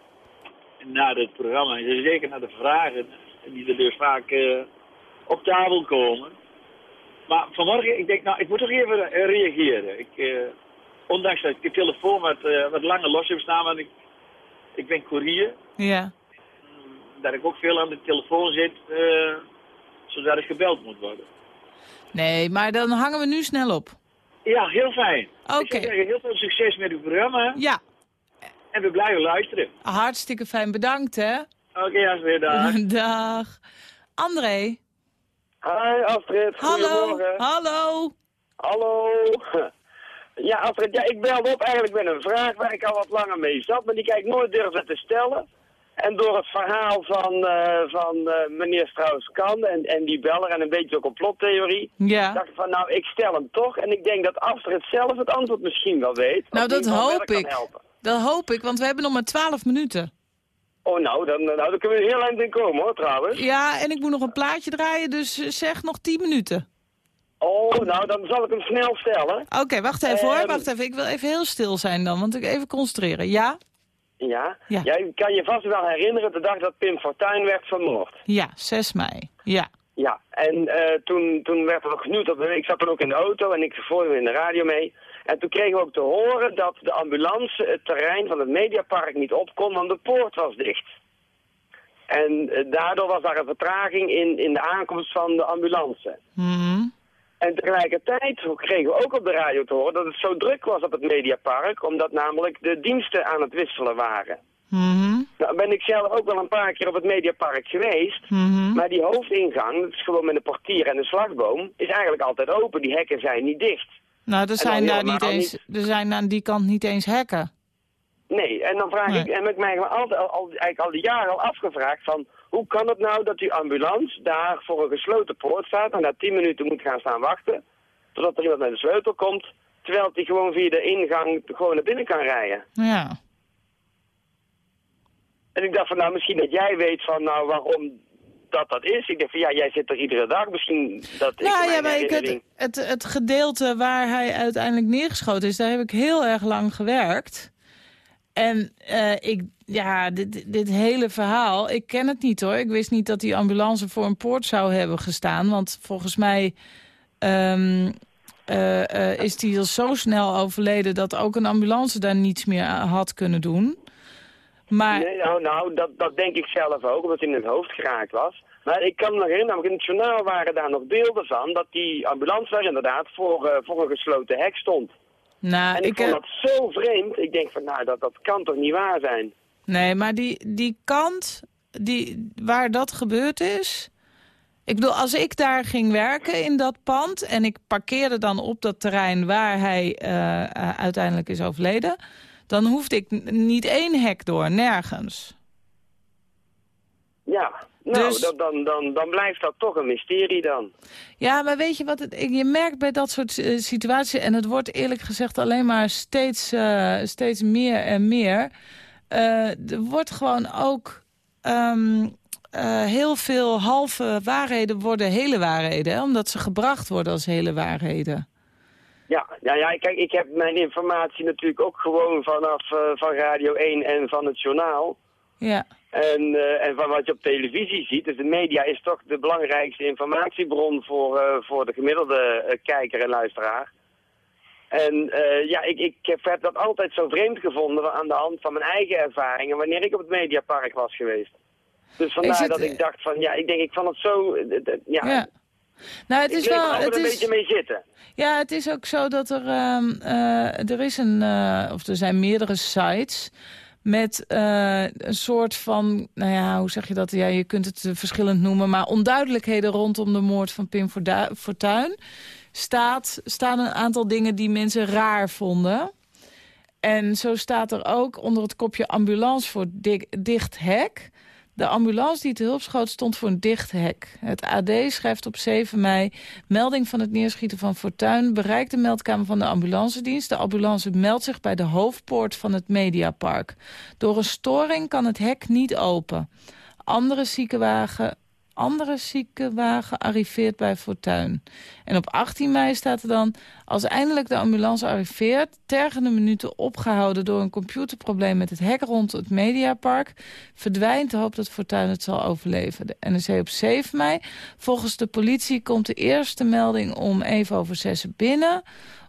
naar het programma. En zeker naar de vragen die er dus vaak eh, op tafel komen. Maar vanmorgen, ik denk, nou, ik moet toch even eh, reageren. Ik, eh, ondanks dat ik de telefoon wat, eh, wat langer los heb staan, want ik, ik ben koerier. ja. Dat ik ook veel aan de telefoon zit, eh, zodat ik gebeld moet worden. Nee, maar dan hangen we nu snel op. Ja, heel fijn. Oké. Ik zou zeggen, heel veel succes met uw programma. Ja, En we blijven luisteren. hartstikke fijn. Bedankt, hè. Oké, okay, weer daar. Dag. André. Hi Astrid, Hallo. goedemorgen. Hallo. Hallo. Ja Astrid, ja, ik belde op eigenlijk met een vraag waar ik al wat langer mee zat, maar die ik eigenlijk nooit durfde te stellen. En door het verhaal van, eh, van eh, meneer Strauss-Kahn en, en die beller en een beetje ook complottheorie, Ja. dacht ik van nou, ik stel hem toch en ik denk dat Astrid zelf het antwoord misschien wel weet. Nou, dat hoop ik. Dat hoop ik, want we hebben nog maar 12 minuten. Oh nou, dan, nou, dan kunnen we heel eind in komen hoor trouwens. Ja, en ik moet nog een plaatje draaien, dus eh, zeg nog 10 minuten. Oh, nou dan zal ik hem snel stellen. Oké, wacht even hoor. Ehm. Wacht even. Ik wil even heel stil zijn dan, want ik even concentreren. Ja? Ja? Ja. Jij kan je vast wel herinneren de dag dat Pim Fortuyn werd vermoord. Ja, 6 mei. Ja. Ja, en eh, toen, toen werd er op de, ik zat dan ook in de auto en ik voerde in de radio mee. En toen kregen we ook te horen dat de ambulance het terrein van het Mediapark niet op kon, want de poort was dicht. En eh, daardoor was daar een vertraging in, in de aankomst van de ambulance. Mhm. En tegelijkertijd kregen we ook op de radio te horen dat het zo druk was op het Mediapark, omdat namelijk de diensten aan het wisselen waren. Mhm. Nou ben ik zelf ook wel een paar keer op het Mediapark geweest. Mhm. Maar die hoofdingang, dat is gewoon met een portier en een slagboom, is eigenlijk altijd open. Die hekken zijn niet dicht. Nou, er zijn daar niet eens, er zijn aan die kant niet eens hekken. Nee, en dan vraag Nee. ik, en ik mij altijd, al, al, eigenlijk al die jaren al afgevraagd van, hoe kan het nou dat die ambulance daar voor een gesloten poort staat en na tien minuten moet gaan staan wachten, totdat er iemand met een sleutel komt, terwijl die gewoon via de ingang gewoon naar binnen kan rijden. Ja. En ik dacht van, nou misschien dat jij weet van, nou waarom dat dat is. Ik dacht van, ja, jij zit er iedere dag, misschien dat ik Nou ja, maar ik, het, het, het gedeelte waar hij uiteindelijk neergeschoten is, daar heb ik heel erg lang gewerkt. En eh, ik, ja, dit, dit hele verhaal, ik ken het niet hoor. Ik wist niet dat die ambulance voor een poort zou hebben gestaan. Want volgens mij ehm, eh, eh, is die al zo snel overleden dat ook een ambulance daar niets meer had kunnen doen. Maar Nee, nou, nou dat, dat denk ik zelf ook, omdat hij in het hoofd geraakt was. Maar ik kan me nog herinneren, in het journaal waren daar nog beelden van... dat die ambulance daar inderdaad voor, voor een gesloten hek stond. Nou, en ik, ik, vond eh, dat zo vreemd. Ik denk van, nou, dat, dat kan toch niet waar zijn? Nee, maar die, die kant die, waar dat gebeurd is... Ik bedoel, als ik daar ging werken in dat pand... en ik parkeerde dan op dat terrein waar hij eh, eh, uiteindelijk is overleden... dan hoefde ik niet één hek door, nergens. Ja, nou, Dus- dat, dan, dan, dan blijft dat toch een mysterie dan. Ja, maar weet je wat? Het, je merkt bij dat soort eh, situaties... en het wordt eerlijk gezegd alleen maar steeds, eh, steeds meer en meer... eh, er wordt gewoon ook... ehm, eh, heel veel halve waarheden worden hele waarheden. Hè? Omdat ze gebracht worden als hele waarheden. Ja, ja, ja, kijk, ik heb mijn informatie natuurlijk ook gewoon vanaf van Radio 1 en van het journaal. Ja. En, eh, en van wat je op televisie ziet. Dus de media is toch de belangrijkste informatiebron voor, eh, voor de gemiddelde eh, kijker en luisteraar. En ja, ik, ik heb dat altijd zo vreemd gevonden aan de hand van mijn eigen ervaringen wanneer ik op het Mediapark was geweest. Dus vandaar dat ik dacht van, ja, ik denk, ik vond het zo, ja, ja. Nou, het ik is er wel... Het een is... beetje mee zitten. Ja, het is ook zo dat er, ehm, eh, er is een, of er zijn meerdere sites met eh, een soort van, nou ja, hoe zeg je dat? Ja, je kunt het eh, verschillend noemen, maar onduidelijkheden rondom de moord van Pim Fortuyn. Staat, staan een aantal dingen die mensen raar vonden. En zo staat er ook onder het kopje ambulance voor dicht hek. De ambulance die te hulp schoot stond voor een dicht hek. Het AD schrijft op 7 mei... melding van het neerschieten van Fortuin... bereikt de meldkamer van de ambulancedienst. De ambulance meldt zich bij de hoofdpoort van het Mediapark. Door een storing kan het hek niet open. Andere ziekenwagen... Andere ziekenwagen arriveert bij Fortuin. En op 18 mei staat er dan... als eindelijk de ambulance arriveert... tergende minuten opgehouden door een computerprobleem... met het hek rond het Mediapark... verdwijnt de hoop dat Fortuin het zal overleven. De NRC op 7 mei. Volgens de politie komt de eerste melding om even over 6 binnen...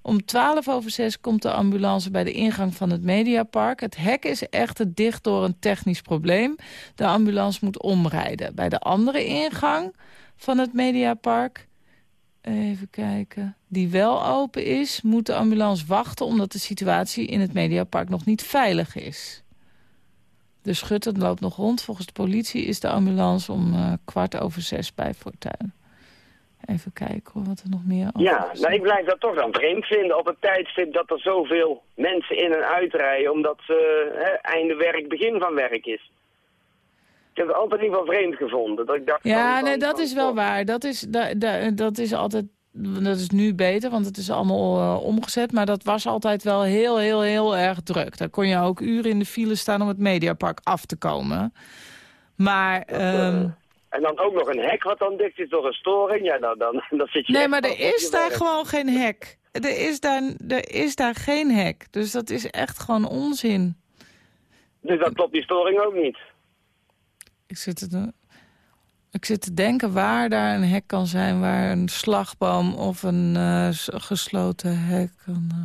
Om 12 over 6 komt de ambulance bij de ingang van het Mediapark. Het hek is echter dicht door een technisch probleem. De ambulance moet omrijden. Bij de andere ingang van het Mediapark, even kijken, die wel open is... moet de ambulance wachten omdat de situatie in het Mediapark nog niet veilig is. De schutter loopt nog rond. Volgens de politie is de ambulance om eh, kwart over zes bij Fortuin. Even kijken wat er nog meer Ja, is. nou ik blijf dat toch dan vreemd vinden op het tijdstip dat er zoveel mensen in en uitrijden, omdat uh, hè, einde werk begin van werk is. Ik heb het altijd ieder geval vreemd gevonden. Dat ik dacht Ja, van, nee, dat is wel waar. Dat is, da, da- dat is altijd... Dat is nu beter, want het is allemaal eh, omgezet. Maar dat was altijd wel heel, heel, heel erg druk. Daar kon je ook uren in de file staan om het Mediapark af te komen. Maar... ehm, En dan ook nog een hek wat dan dicht is door een storing. Ja, nou, dan, dan zit je nee, maar er is daar gewoon geen hek. Er is, daar, er is daar geen hek. Dus dat is echt gewoon onzin. Dus dat klopt die storing ook niet. Ik zit, te, ik zit te denken waar daar een hek kan zijn... waar een slagboom of een eh, gesloten hek... Kan, eh.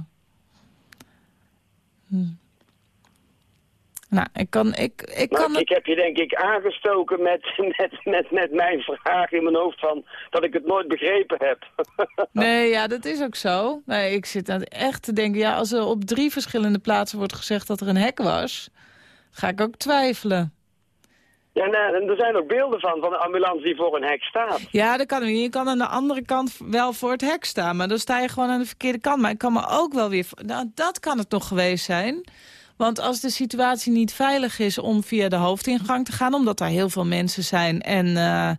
Hm. Nou, ik kan... Ik, ik kan ik, ik heb je denk ik aangestoken met, met, met, met mijn vraag in mijn hoofd van dat ik het nooit begrepen heb. Nee, ja, dat is ook zo. Nee, ik zit aan echt te denken... ja, als er op drie verschillende plaatsen wordt gezegd dat er een hek was... ga ik ook twijfelen. Ja, nou, en er zijn ook beelden van, van een ambulance die voor een hek staat. Ja, dat kan niet. Je kan aan de andere kant wel voor het hek staan. Maar dan sta je gewoon aan de verkeerde kant. Maar ik kan me ook wel weer... Nou, dat kan het nog geweest zijn. Want als de situatie niet veilig is om via de hoofdingang te gaan... omdat daar heel veel mensen zijn en, eh,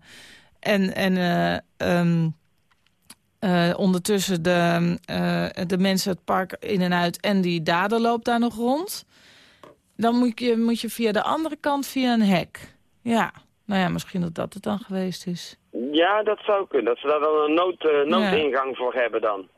en, en eh, ondertussen de, de mensen het park in en uit... en die dader loopt daar nog rond... dan moet je, moet je via de andere kant via een hek. Ja, nou ja, misschien dat dat het dan geweest is. Ja, dat zou kunnen. Dat ze daar dan een nood, noodingang voor hebben dan.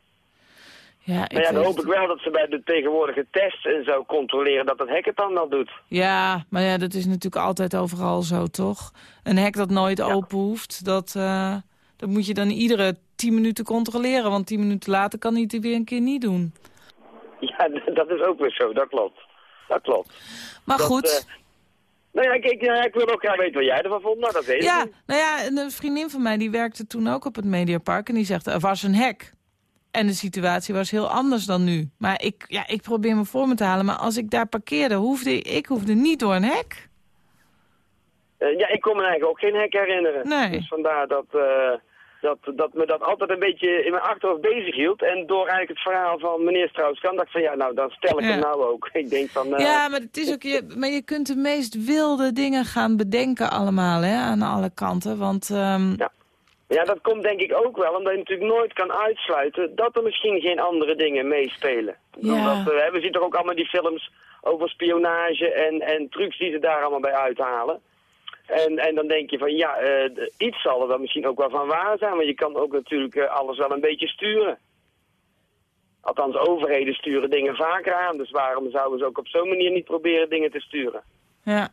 Ja, Maar ja, dan hoop ik wel dat ze bij de tegenwoordige tests en zo controleren dat het hek het dan wel doet. Ja, maar ja, dat is natuurlijk altijd overal zo, toch? Een hek dat nooit open hoeft, dat, eh, dat moet je dan iedere tien minuten controleren. Want tien minuten later kan hij het weer een keer niet doen. Ja, dat is ook weer zo, dat klopt. Dat klopt. Maar Dat, goed, eh, nou ja, ik, ik, ja, ik wil ook graag weten wat jij ervan vond, maar dat weet ja, ik niet. nou ja, een vriendin van mij die werkte toen ook op het Mediapark. En die zegt, er was een hek. En de situatie was heel anders dan nu. Maar ik, ja, ik probeer me voor me te halen. Maar als ik daar parkeerde, hoefde ik hoefde niet door een hek. Eh, ja, ik kon me eigenlijk ook geen hek herinneren. Nee. Dus vandaar dat... eh, Dat, dat me dat altijd een beetje in mijn achterhoofd bezig hield. En door eigenlijk het verhaal van meneer Strauss-Kahn dacht ik van ja, nou dan stel ik Ja. hem nou ook. Ik denk van... eh, Ja, maar, het is ook, je, maar je kunt de meest wilde dingen gaan bedenken allemaal, hè, aan alle kanten. Want ehm, Ja. Ja, dat komt denk ik ook wel, omdat je natuurlijk nooit kan uitsluiten dat er misschien geen andere dingen meespelen. Ja. Omdat, eh, we zien toch ook allemaal die films over spionage en, en trucs die ze daar allemaal bij uithalen. En, en dan denk je van ja, eh, iets zal er dan misschien ook wel van waar zijn, maar je kan ook natuurlijk eh, alles wel een beetje sturen. Althans, overheden sturen dingen vaker aan, dus waarom zouden ze ook op zo'n manier niet proberen dingen te sturen? ja.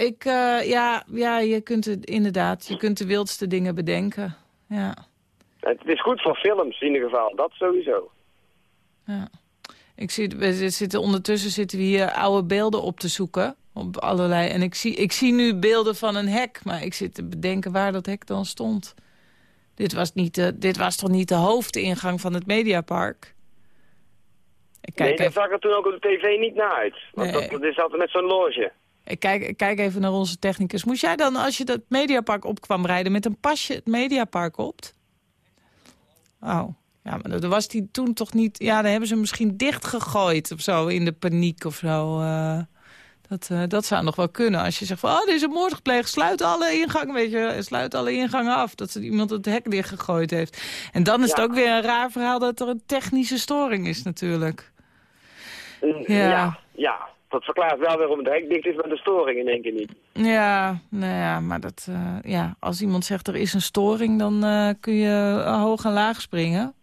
Ik, eh, ja, ja, je kunt het inderdaad, je kunt de wildste dingen bedenken. Ja, Het is goed voor films in ieder geval, dat sowieso. ja. Ik zie, we zitten, ondertussen zitten we hier oude beelden op te zoeken. Op allerlei. En ik zie, ik zie nu beelden van een hek. Maar ik zit te bedenken waar dat hek dan stond. Dit was, niet de, dit was toch niet de hoofdingang van het Mediapark? Ik kijk, nee, dat even, zag er toen ook op de tv niet naar uit. Want Nee. dat, dat is altijd met zo'n loge. Kijk, kijk even naar onze technicus. Moest jij dan, als je dat Mediapark op kwam rijden... met een pasje het Mediapark op? Oh, ja, maar dan was die toen toch niet... Ja, dan hebben ze misschien dichtgegooid of zo, in de paniek of zo. eh. dat, eh, dat zou nog wel kunnen. Als je zegt van, oh, er is een moord gepleegd, sluit alle ingangen, weet je, sluit alle ingangen af. Dat er iemand het hek dichtgegooid heeft. En dan is het ook weer een raar verhaal dat er een technische storing is natuurlijk. Ja. ja. ja, dat verklaart wel waarom het hek dicht is, maar de storing in één keer niet. Ja, nou ja, maar dat, eh, ja, als iemand zegt er is een storing, dan eh, kun je eh, hoog en laag springen.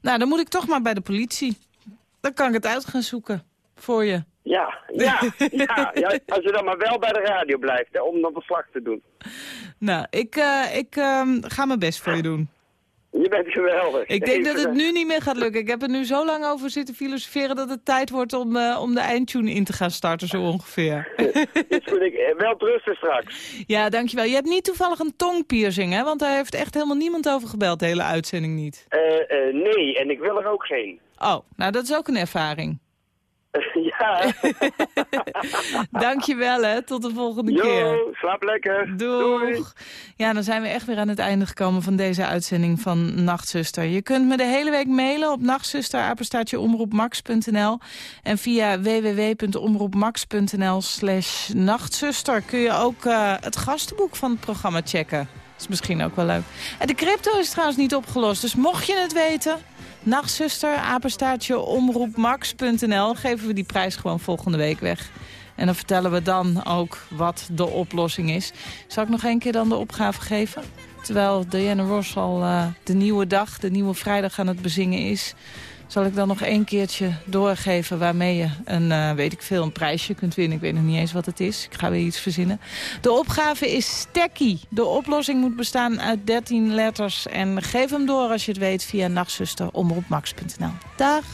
Nou, dan moet ik toch maar bij de politie. Dan kan ik het uit gaan zoeken voor je. Ja, ja, ja, ja, als je dan maar wel bij de radio blijft, hè, om dan verslag te doen. Nou, ik, ik ehm, ga mijn best voor je doen. Je bent geweldig. Ik denk dat het nu niet meer gaat lukken. Ik heb er nu zo lang over zitten filosoferen dat het tijd wordt om, eh, om de eindtune in te gaan starten, zo ongeveer. Is goed, ik, eh, wel rusten straks. ja, dankjewel. Je hebt niet toevallig een tongpiercing, hè? Want daar heeft echt helemaal niemand over gebeld, de hele uitzending niet. Eh, nee, en ik wil er ook geen. Oh, nou dat is ook een ervaring. ja, Dankjewel hè, tot de volgende keer. slaap lekker. Doeg. Ja, dan zijn we echt weer aan het einde gekomen van deze uitzending van Nachtzuster. Je kunt me de hele week mailen op nachtzusterapenstaatjeomroepmax.nl en via www.omroepmax.nl slash nachtzuster kun je ook eh, het gastenboek van het programma checken. Dat is misschien ook wel leuk. En de crypto is trouwens niet opgelost, dus mocht je het weten... Nachtzuster, apenstaartje, omroepmax.nl. Geven we die prijs gewoon volgende week weg. En dan vertellen we dan ook wat de oplossing is. Zal ik nog één keer dan de opgave geven? Terwijl Diana Ross al eh, de nieuwe dag, de nieuwe vrijdag aan het bezingen is... zal ik dan nog één keertje doorgeven waarmee je een, eh, weet ik veel, een prijsje kunt winnen. Ik weet nog niet eens wat het is. Ik ga weer iets verzinnen. De opgave is stekkie. De oplossing moet bestaan uit 13 letters. En geef hem door als je het weet via nachtzuster omroepmax.nl. Dag!